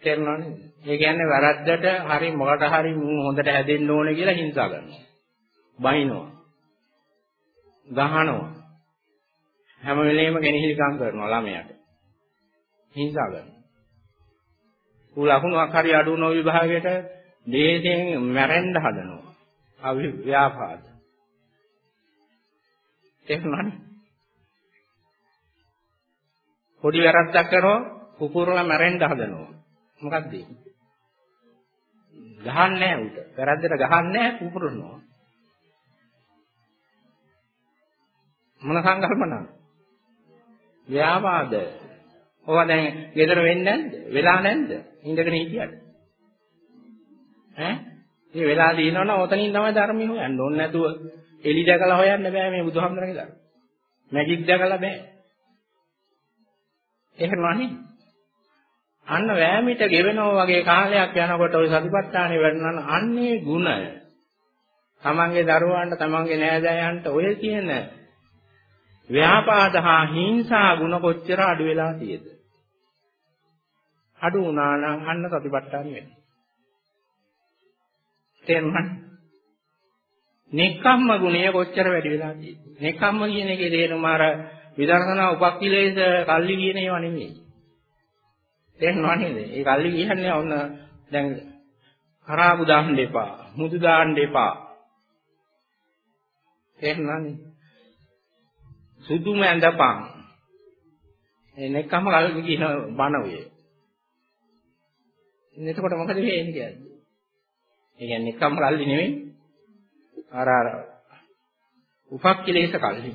වැඩි. තේරෙනවනේ. ඒ කියන්නේ වැරද්දට හරි මොකට හරි මුන් හොඳට හැදෙන්න ඕනේ කියලා හිංසා කරනවා. බනිනවා. ගහනවා. හැම වෙලෙම ගෙනහිලිකම් කරනවා ළමයාට. හිංසා කරනවා. ඌ ලකුණක් හරි අඩු නො විභාගයට දේශයෙන් මැරෙන්න හදනවා. අවි ව්‍යාපාද. තේරුණානේ? පොඩි වැරද්දක් කරනවා කුකුරලා මැරෙන්න හදනවා. මොකක්ද ඒ? ගහන්නේ නැහැ උට. වැරද්දට ගහන්නේ නැහැ පුපුරනවා. මොන සංකල්පනද? ව්‍යාපාද. ඔවා දැන් ගෙදර වෙන්නේ නැද්ද? වෙලා නැද්ද? ඉඳගෙන හිටියට. ඈ? මේ වෙලා දිනනවනම් ඔතනින් තමයි ධර්මය හොයන්න ඕනේ නැතුව එලි දැකලා හොයන්න බෑ මේ බුදුහාමුදුරන්ගේ ධර්ම. මැජික් දැකලා බෑ. එහෙම නන්නේ. අන්න වෑමිට ගෙවෙනවා වගේ කාලයක් යනකොට ওই සතිපට්ඨානෙ වැඩනන අන්නේ ಗುಣ තමන්ගේ දරුවන්ට තමන්ගේ නෑදෑයන්ට ඔය කියන ව්‍යාපාද හා හිංසා ගුණ කොච්චර අඩු වෙලා තියෙද අඩු වුණා නම් අන්න සතිපට්ඨානෙ වෙන්නේ තේරුණා නෙක්ඛම්ම ගුණය කොච්චර වැඩි වෙලා තියෙද නෙක්ඛම්ම කියන එකේ තේරුම අර විදර්ශනා උපක්ඛිලේශ කල්ලි කියන ඒවා නෙමෙයි තේරෙනව නේද? ඒ කල්ලි කියන්නේ ඔන්න දැන් කරාබු දාන්න එපා, මුදු දාන්න එපා. තේරෙනවනේ? සුදුම ඇඳපන්. එනකම කල්ලි කියන බණ ඔය. එතකොට මොකද වෙන්නේ කියන්නේ? ඒ කියන්නේ එකම කල්ලි නෙමෙයි. අර අර උපක්ඛිලේශ කල්ලි.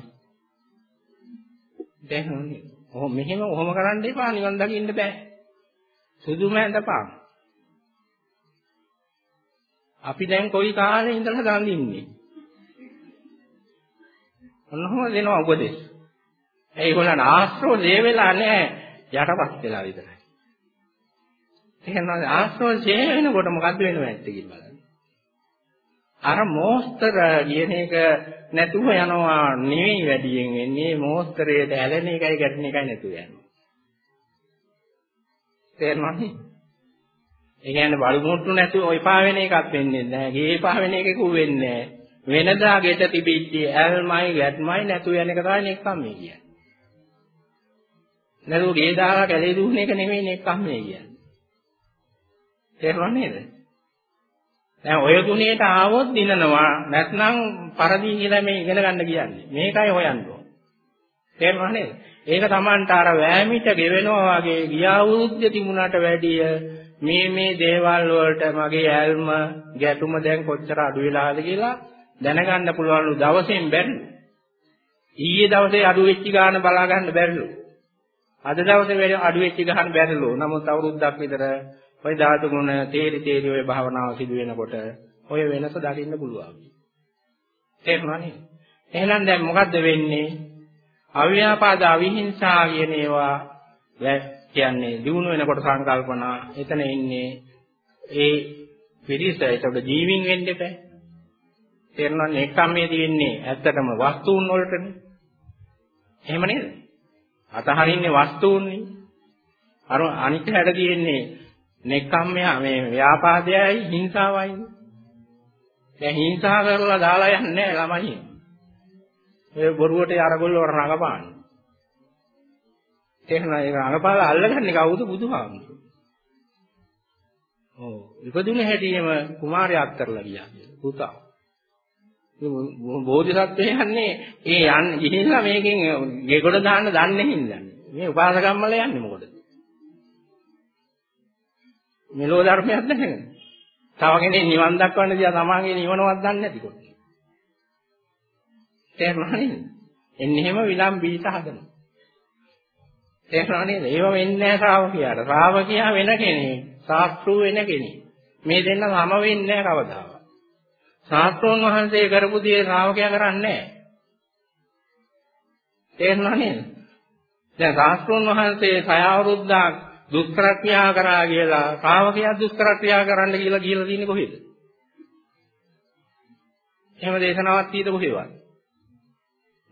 දැන් ඕනේ. ඔහොම මෙහෙම ඔහොම කරන්න එපා නිවන් දකින්න බෑ. සුදුම ඇඳපන්. අපි දැන් කොයි කාලේ ඉඳලා දන් ඉන්නේ? ඔන්නෝම දෙනවා උපදෙස්. ඒගොල්ලන් ආශ්‍රෝ දේ වෙලා නැහැ යටපත් වෙලා විතරයි. එහෙනම් ආශ්‍රෝ දේ වෙනකොට මොකද්ද වෙනව ඇත්ත කියලා බලන්න. අර මෝස්තර කියන එක නැතුව යනවා නෙවෙයි වැඩියෙන් වෙන්නේ මෝස්තරයට ඇලෙන එකයි ගැටෙන එකයි නැතුව යනවා. තේරෙනවද? ඒ කියන්නේ බලු මුට්ටු නැතුව ඔය පා වෙන එකක් වෙන්නේ නැහැ. ගේ පා වෙන එකක වෙන්නේ නැහැ. වෙනදා ගෙට තිබිච්ච ඇල්මයි ගැට්මයි නැතු යන එක තමයි නෙක්ඛම් මේ කියන්නේ. නැතුව ගේ දාලා කැලේ දුවන එක නෙමෙයි නෙක්ඛම් මේ කියන්නේ. තේරුණා නේද? දැන් ඔය ගුණයට ආවොත් දිනනවා නැත්නම් පරදී කියලා මේ ඉගෙන ගන්න කියන්නේ. මේකයි හොයන්න ඕන. තේරුණා නේද? ඒක Tamanට අර වෑමිට ගෙවෙනවා වගේ ගියා වුද්ද තිබුණාට වැඩිය මේ මේ දේවල් වලට මගේ ඇල්ම ගැටුම දැන් කොච්චර අඩු වෙලාද කියලා දැනගන්න පුළුවන්ලු දවසෙන් බැරිලු. ඊයේ දවසේ අඩු වෙච්ච ගාන බලා ගන්න බැරිලු. අද දවසේ වැඩි අඩු වෙච්ච ගාන බැරිලු. නමුත් අවුරුද්දක් විතර ඔය ධාතු ගුණ තේරි තේරි ඔය භාවනාව සිදු වෙනකොට ඔය වෙනස දකින්න පුළුවන්. තේරුණා නේද? එහෙනම් දැන් මොකද්ද වෙන්නේ? අව්‍යාපාද අවිහිංසා කියන ඒවා කියන්නේ දිනු වෙනකොට සංකල්පනා එතන ඉන්නේ ඒ පිරිස ඒකට ජීවින් වෙන්න එපා. තේරෙනවනේ එක්කම්මේ තියෙන්නේ ඇත්තටම වස්තුන් වලටනේ. එහෙම නේද? අතහරින්නේ වස්තුන්නේ. අර අනිත් හැඩ තියෙන්නේ නෙක්ඛම්මය මේ ව්‍යාපාදයයි හිංසාවයි. දැන් හිංසා කරලා දාලා යන්නේ ළමයි. ඒ බොරුවට අරගොල්ලෝ රඟපාන්නේ. එහෙනම් ඒක රඟපාලා අල්ලගන්නේ කවුද බුදුහාමුදුරුවෝ. ඔව් ඉපදුන හැටියෙම කුමාරයාක් කරලා ගියා පුතා. බෝධිසත්වය යන්නේ ඒ යන්නේ ගිහිල්ලා මේකෙන් ගෙගොඩ දාන්න දන්නේ හින්දා. මේ උපාසකම්මල යන්නේ මොකටද? මෙලෝ ධර්මයක් නැහැ. තව කෙනෙක් නිවන් දක්වන්න දිහා තමාගේ නිවනවත් දන්නේ නැති කොට. තේරුණා නේද? එන්නේ එහෙම විලම්බීත හදනවා. තේරුණා නේද? ඒව වෙන්නේ නැහැ ශ්‍රාවකයාට. ශ්‍රාවකයා වෙන කෙනෙක්. ශාස්ත්‍රු වෙන කෙනෙක්. මේ දෙන්න සම වෙන්නේ නැහැ කවදාවත්. ශාස්ත්‍රෝන් වහන්සේ කරපු දේ ශ්‍රාවකයා කරන්නේ නැහැ. තේරුණා නේද? දැන් ශාස්ත්‍රෝන් වහන්සේ සය අවුරුද්දක් දුෂ්කර ක්‍රියා කරා කියලා ශ්‍රාවකයා දුෂ්කර ක්‍රියා කරන්න කියලා කියලා තියෙන්නේ කොහෙද? එහෙම දේශනාවක් තියෙද කොහෙවත්?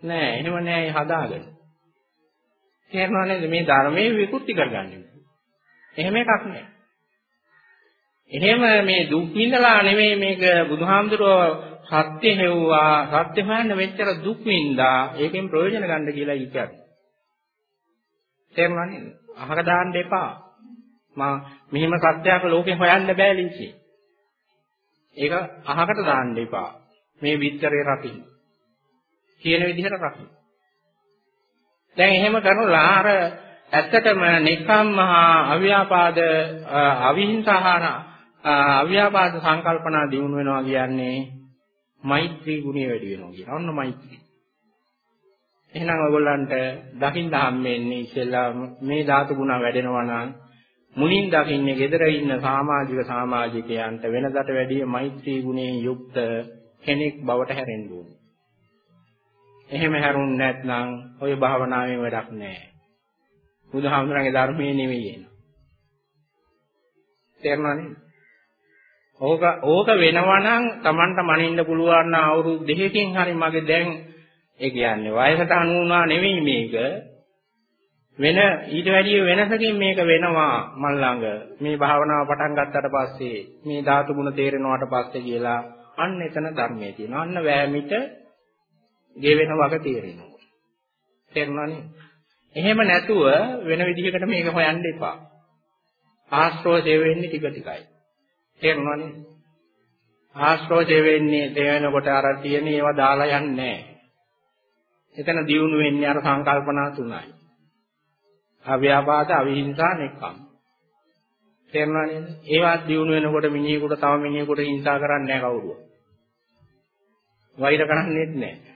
නෑ එහෙම නෑ හදාගෙන. තේරෙනව නේද මේ ධර්මයේ විකෘති කරගන්නේ. එහෙම එකක් නෑ. එහෙම මේ දුක් විඳලා නෙමෙයි මේක බුදුහාමුදුරුවෝ සත්‍ය හෙව්වා සත්‍ය හොයන්න මෙච්චර දුක් විඳා ඒකෙන් ප්‍රයෝජන ගන්න කියලා ඉතිහාස. තේරුණා නේද? අහක දාන්න එපා. මා මෙහිම සත්‍යයක් ලෝකේ හොයන්න බෑ ලිංචි. ඒක අහකට දාන්න එපා. මේ විතරේ රකින්න. කියන විදිහට රකින්න. දැන් එහෙම කරනලා අර ඇත්තටම නිකම් මහා අව්‍යාපාද අවිහිංසහන අව්‍යාපාද සංකල්පනා දිනු වෙනවා කියන්නේ මෛත්‍රී ගුණය වැඩි වෙනවා කියන. ඔන්න මෛත්‍රී. එහෙනම් ඔයගොල්ලන්ට දකින්න හම්බෙන්නේ ඉස්සෙල්ලා මේ ධාතු ගුණ වැඩෙනවා නම් මුලින් දකින්නේ gedara ඉන්න සමාජික සමාජිකයන්ට වෙනදට වැඩිය මෛත්‍රී ගුණයෙන් යුක්ත කෙනෙක් බවට හැරෙන්න ඕනේ. එහෙම හැරුන් නැත්නම් ඔය භාවනාවේ වැඩක් නැහැ. බුදුහාමුදුරන්ගේ ධර්මයේ නෙවෙයි එන. තේරුණානේ? ඕක ඕක වෙනවා නම් Tamanට මනින්න පුළුවන් නා අවුරුදු දෙකකින් හරි මගේ දැන් ඒ කියන්නේ වයසට අනු වුණා නෙවෙයි මේක වෙන ඊට වැඩිය වෙනසකින් මේක වෙනවා මල් ළඟ මේ භාවනාව පටන් ගත්තට පස්සේ මේ ධාතු ගුණ තේරෙනවට පස්සේ කියලා අන්න එතන ධර්මයේ තියෙනවා අන්න වෑමිට ගෙවෙන වග තේරෙනවා තේරුණානේ එහෙම නැතුව වෙන විදිහකට මේක හොයන්න එපා ආශ්‍රෝෂය වෙන්නේ ටික ටිකයි තේරුණානේ ආශ්‍රෝෂය වෙන්නේ තේරෙනකොට අර තියෙන ඒවා දාලා යන්නේ නැහැ එතන දියුණු වෙන්නේ අර සංකල්පනා තුනයි. අව්‍යාපාද, අවිහිංසා, නෙක්ඛම්. තේරුණා නේද? ඒවත් දියුණු වෙනකොට මිනිහෙකුට තව මිනිහෙකුට හිංසා කරන්නේ නැහැ කවුරුවත්. වෛර කරන්නේත් නැහැ.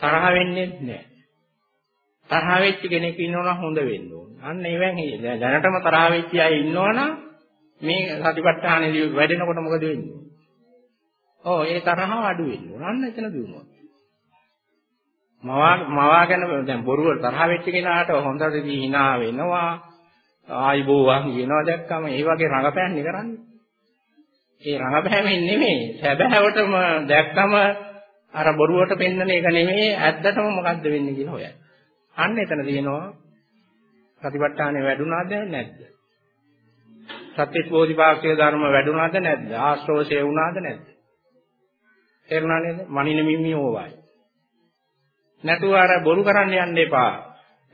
තරහ වෙන්නේත් නැහැ. තරහ වෙච්ච කෙනෙක් ඉන්නවනම් හොඳ වෙන්න ඕන. අන්න ඒවෙන් දැනටම තරහ වෙච්ච අය ඉන්නවනම් මේ සතිපට්ඨානෙදී වැඩෙනකොට මොකද වෙන්නේ? ඔව් ඒ තරහව අඩු වෙන්න ඕන. අන්න එතන දිනුවා. මවා මවාගෙන දැන් බොරුව තරහ වෙච්ච කෙනාට හොඳට දී hina වෙනවා ආයිබෝවන් කියනවා දැක්කම ඒ වගේ රඟපෑන්නේ කරන්නේ ඒ රඟපෑමෙන් නෙමෙයි සැබෑවටම දැක්කම අර බොරුවට පෙන්නන එක නෙමෙයි ඇත්තටම මොකද්ද වෙන්නේ කියලා හොයන්න අන්න එතන තියෙනවා සතිපට්ඨානෙ වැඩුණාද නැද්ද? සත්‍ය බෝධිපාක්ෂික ධර්ම වැඩුණාද නැද්ද? ආශ්‍රෝෂය වුණාද නැද්ද? තේරුණා නේද? මනින මිම්මි ඕවයි. නැතුව අර බොරු කරන්න යන්න එපා.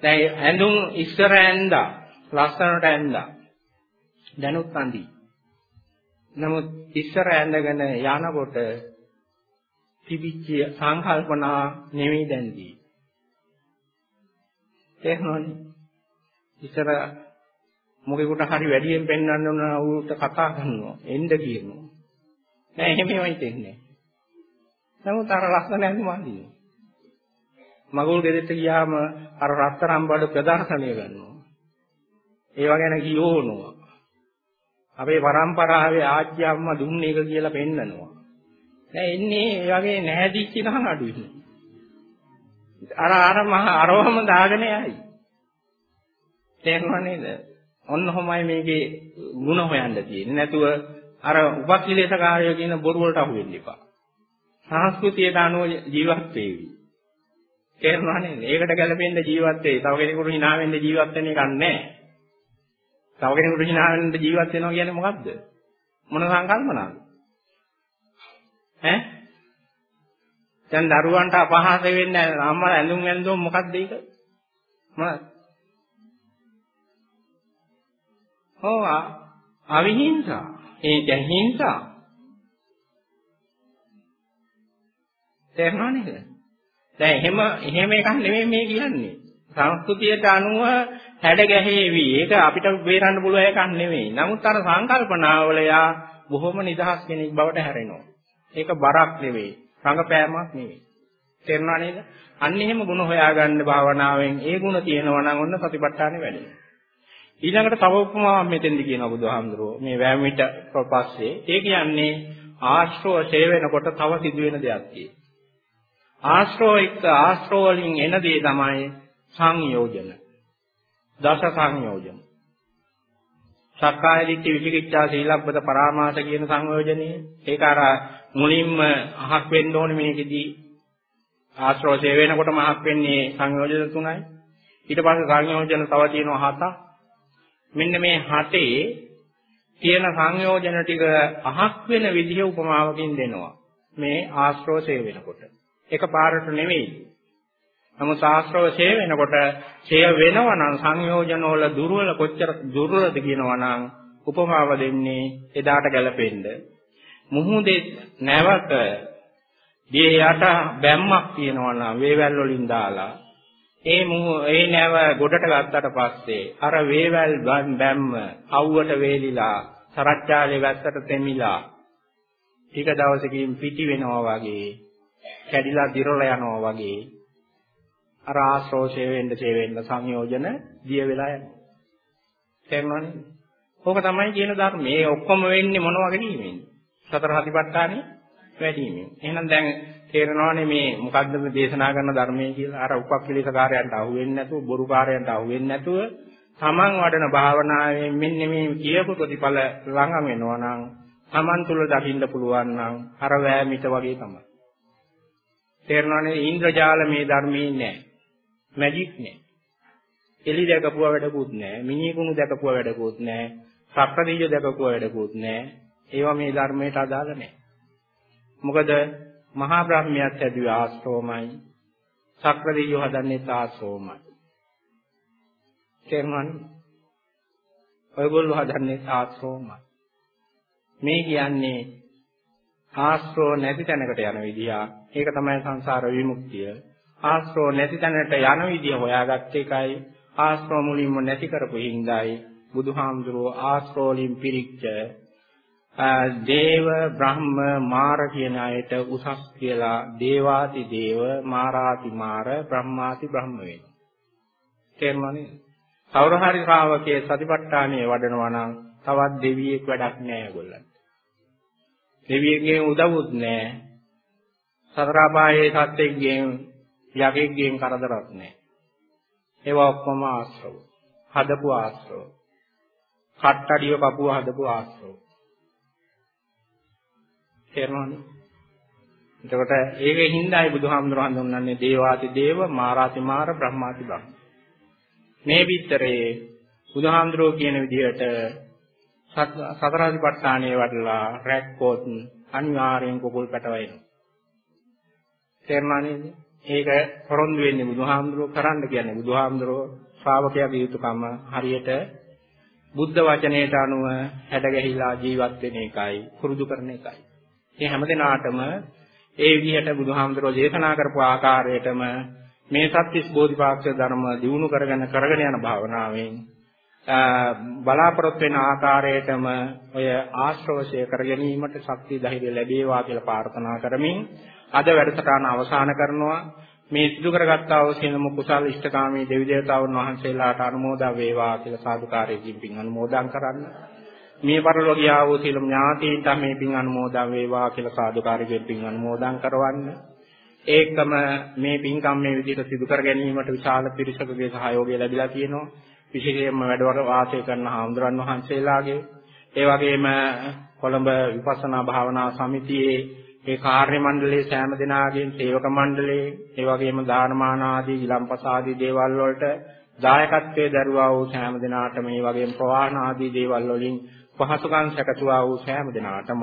දැන් ඇඳුම් ඉස්සර ඇඳා, ලස්සනට ඇඳා. දැනුත් අඳි. නමුත් ඉස්සර ඇඳගෙන යනකොට තිබිච්ච සංකල්පනා නෙමෙයි දැන් දී. තේරුණානේ? ඉස්සර මොකෙකුට හරි වැඩියෙන් පෙන්වන්න ඕන ඌට කතා කරනවා එන්න කියනවා. නෑ එහෙම ඒවයි තෙන්නේ නමුත් අර ලස්සන ඇඳුම අඳිනවා. මගුල් ගෙදරට ගියාම අර රත්තරන් බඩ ප්‍රදර්ශනය කරනවා. ඒව ගැන කියෝනවා අපේ පරම්පරාවේ ආච්චි අම්මා දුන්න එක කියලා පෙන්නනවා. දැන් එන්නේ ඒ වගේ නැහැදිච්ච ගහන අඩුයි අර අර මහ අරවම දාගෙන යයි තේරුණා නේද ඔන්න ඔහොමයි මේකේ ಗುಣ හොයන්න තියෙන්නේ. නැතුව අර උපක්ලේශකාරය කියන බොරු වලට අහු වෙන්න එපා. සංස්කෘතියට අනුව ජීවත් වෙවි. තේරුණා නේද? ඒකට ගැලපෙන්න ජීවත් වෙයි. තව කෙනෙකුට hina වෙන්න ජීවත් වෙන එකක් නැහැ. තව කෙනෙකුට hina වෙන්න ජීවත් වෙනවා කියන්නේ මොකද්ද? මොන සංකල්පනාවද? ඈ? දැන් දරුවන්ට අපහාස වෙන්නේ අම්මා ඇඳුම් ඇඳුම් මොකක්ද ඒක? මොනවද? ඔව් අවිහිංසා. ඒ කියන්නේ හිංසා. තේරුණා නේද? දැන් එහෙම එහෙම එකක් නෙමෙයි මේ කියන්නේ. සංස්කෘතියට අනුව හැඩ ගැහෙවි. ඒක අපිට බේරන්න පුළුවන් එකක් නෙමෙයි. නමුත් අර සංකල්පනාවල යා බොහොම නිදහස් කෙනෙක් බවට හැරෙනවා. ඒක බරක් නෙමෙයි. රංගපෑමක් නෙමෙයි. තේරුණා නේද? අන්න එහෙම ಗುಣ හොයාගන්න භාවනාවෙන් ඒ ಗುಣ තියෙනවා නම් ඔන්න සතිපට්ඨානෙ වැඩෙනවා. ඊළඟට තව උපමාවක් මෙතෙන්දි කියනවා බුදුහාමුදුරුවෝ මේ වෑමිට පස්සේ ඒ කියන්නේ ආශ්‍රව ඡේ වෙනකොට තව සිදුවෙන දෙයක් තියෙනවා ආශ්‍රව එක්ක ආශ්‍රව වලින් එන දේ තමයි සංයෝජන දස සංයෝජන සක්කාය දිට්ඨි විචිකිච්ඡා සීලබ්බත පරාමාස කියන සංයෝජනේ ඒක අර මුලින්ම අහක් වෙන්න ඕනේ මේකෙදී ආශ්‍රව ඡේ වෙනකොටම අහක් වෙන්නේ සංයෝජන තුනයි ඊට පස්සේ සංයෝජන තව තියෙනවා හතක් මෙන්න මේ හතේ තියෙන සංයෝජන ටික අහක් වෙන විදිහ උපමාවකින් දෙනවා. මේ ආශ්‍රව සේ වෙනකොට. එක පාරට නෙවෙයි. නමුත් ආශ්‍රව සේ වෙනකොට සේ වෙනවා නම් සංයෝජන වල දුර්වල කොච්චර දුර්වලද කියනවා නම් උපමාව දෙන්නේ එදාට ගැලපෙන්න. මුහුදේ නැවක දිය යට බැම්මක් තියෙනවා නම් වේවැල් වලින් දාලා ඒ ඒ නැව ගොඩට ගත්තට පස්සේ අර වේවැල් බැම්ම අවුවට වේලිලා සරච්චාලේ වැස්සට තෙමිලා ටික දවසකින් පිටි වෙනවා වගේ කැඩිලා දිරලා යනවා වගේ අර ආශ්‍රෝෂය වෙන්න තේ වෙන්න සංයෝජන දිය වෙලා යනවා. තේරුණානේ? ඕක තමයි කියන ධර්මයේ. ඔක්කොම වෙන්නේ මොන වගේ නීමෙන් සතර හතිපට්ඨානේ වැඩිමෙන් එහෙනම් දැන් තේරෙනවානේ මේ මොකද්ද මේ දේශනා කරන ධර්මයේ කියලා? අර උපක්ඛිලේශකාරයන්ට අහු වෙන්නේ නැතුව බොරුකාරයන්ට අහු වෙන්නේ නැතුව තමන් වඩන භාවනාවෙන් මෙන්න මේ කියපු ප්‍රතිඵල ළඟම වෙනවා නම් තමන් තුල දකින්න පුළුවන් නම් අර වෑමිට වගේ තමයි. තේරෙනවානේ ඉන්ද්‍රජාල මේ ධර්මයේ නැහැ මැජික් නැහැ එලි දැකපුව වැඩකුත් නැහැ මිනිකුණු දැකපුව වැඩකුත් නැහැ සක්‍රදීය දැකපුව වැඩකුත් නැහැ ඒවා මේ ධර්මයට අදාළ නැහැ මොකද මහා බ්‍රහ්මයාත් හැදුවේ ආශ්‍රෝමයි. සක්‍ර දෙවියෝ හදන්නේ ආශ්‍රෝමයි. තේරුණානේ? ඔයගොල්ලෝ හදන්නේ ආශ්‍රෝමයි. මේ කියන්නේ ආශ්‍රෝ නැති තැනකට යන විදිය. ඒක තමයි සංසාර විමුක්තිය. ආශ්‍රෝ නැති තැනට යන විදිය හොයාගත්ත එකයි ආශ්‍රෝ මුලින්ම නැති කරපු හිඳයි බුදුහාමුදුරුවෝ ආශ්‍රෝලින් පිරිච්ච දේව බ්‍රහ්ම මාර කියන අයට උසස් කියලා දේවාති දේව මාරාති මාර බ්‍රහ්මාති බ්‍රහ්ම වෙනවා. තේරුණානේ? කවුරු හරි ශ්‍රාවකයේ සතිපට්ඨානයේ වඩනවා නම් තවත් දෙවියෙක් වැඩක් නෑ ඒගොල්ලන්ට. දෙවියෙක්ගෙන් උදව්වත් නෑ. සතර අපායේ සත්‍යයෙන් යකෙක්ගෙන් කරදරක් නෑ. ඒවා ඔක්කොම ආශ්‍රව. හදපු ආශ්‍රව. කට්ටඩිය කපුව හදපු ආශ්‍රව. තේරෙනවනේ. එතකොට ඒකෙන් හිඳයි බුදුහාමුදුරුවෝ හඳුන්වන්නේ දේවාති දේව, මාරාති මාර, බ්‍රහ්මාති බ්‍රහ්ම. මේ විතරේ බුදුහාමුදුරුවෝ කියන විදිහට සතරාදිපට්ඨානයේ වඩලා රැක්කොත් අනිවාර්යෙන් කුකුල් පැටවෙනවා. තේරුණා නේද? ඒක පොරොන්දු වෙන්නේ බුදුහාමුදුරුවෝ කරන්න කියන්නේ බුදුහාමුදුරුවෝ ශ්‍රාවකයාගේ යුතුයකම හරියට බුද්ධ වචනයට අනුව හැඩගැහිලා ජීවත් වෙන එකයි පුරුදු කරන එකයි. මේ හැම දිනාටම ඒ විදිහට බුදුහාමුදුරුවෝ දේශනා කරපු ආකාරයටම මේ සත්‍විස් බෝධිපාක්ෂ ධර්ම දිනු කරගෙන කරගෙන යන භාවනාවෙන් බලාපොරොත්තු වෙන ආකාරයටම ඔය ආශ්‍රවශය කර ගැනීමට ශක්තිය ධෛර්ය ලැබේවා කියලා ප්‍රාර්ථනා කරමින් අද වැඩසටහන අවසන් කරනවා මේ සිදු කරගත්තා වූ සියලුම කුසල ඉෂ්ඨකාමී දෙවි දේවතාවුන් වහන්සේලාට අනුමෝදන් වේවා කියලා සාදුකාරයෙන් පින් අනුමෝදන් කරන්න. මේ පරිලෝකියා වූ සියලුම ඥාතීන්ට මේ පින් අනුමෝදන් වේවා කියලා සාදුකාරයෙන් පින් අනුමෝදන් කරවන්න. ඒකම මේ පින්කම් මේ විදිහට සිදු කර ගැනීමට විශාල පිරිසකගේ සහයෝගය ලැබිලා තියෙනවා. විශේෂයෙන්ම වැඩවල වාසය කරන හාමුදුරන් වහන්සේලාගේ ඒ වගේම කොළඹ විපස්සනා භාවනා සමිතියේ ඒ කාර්ය මණ්ඩලයේ සෑම දෙනාගෙන් සේවක මණ්ඩලයේ ඒ වගේම දානමාන ආදී ඊළම්පස ආදී දේවල් වලට දායකත්වයේ දරුවා වූ සෑම දෙනාට මේ වගේම ප්‍රවාහන ආදී දේවල් වලින් පහසුකම් සැකසුවා වූ සෑම දෙනාටම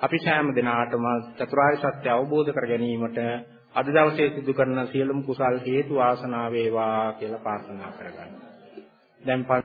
අපි සෑම දෙනාටම චතුරාර්ය සත්‍ය අවබෝධ කර ගැනීමට අද දවසේ සිදු කරන සියලුම කුසල් හේතු වාසනා වේවා කියලා ප්‍රාර්ථනා කරගන්නවා. දැන්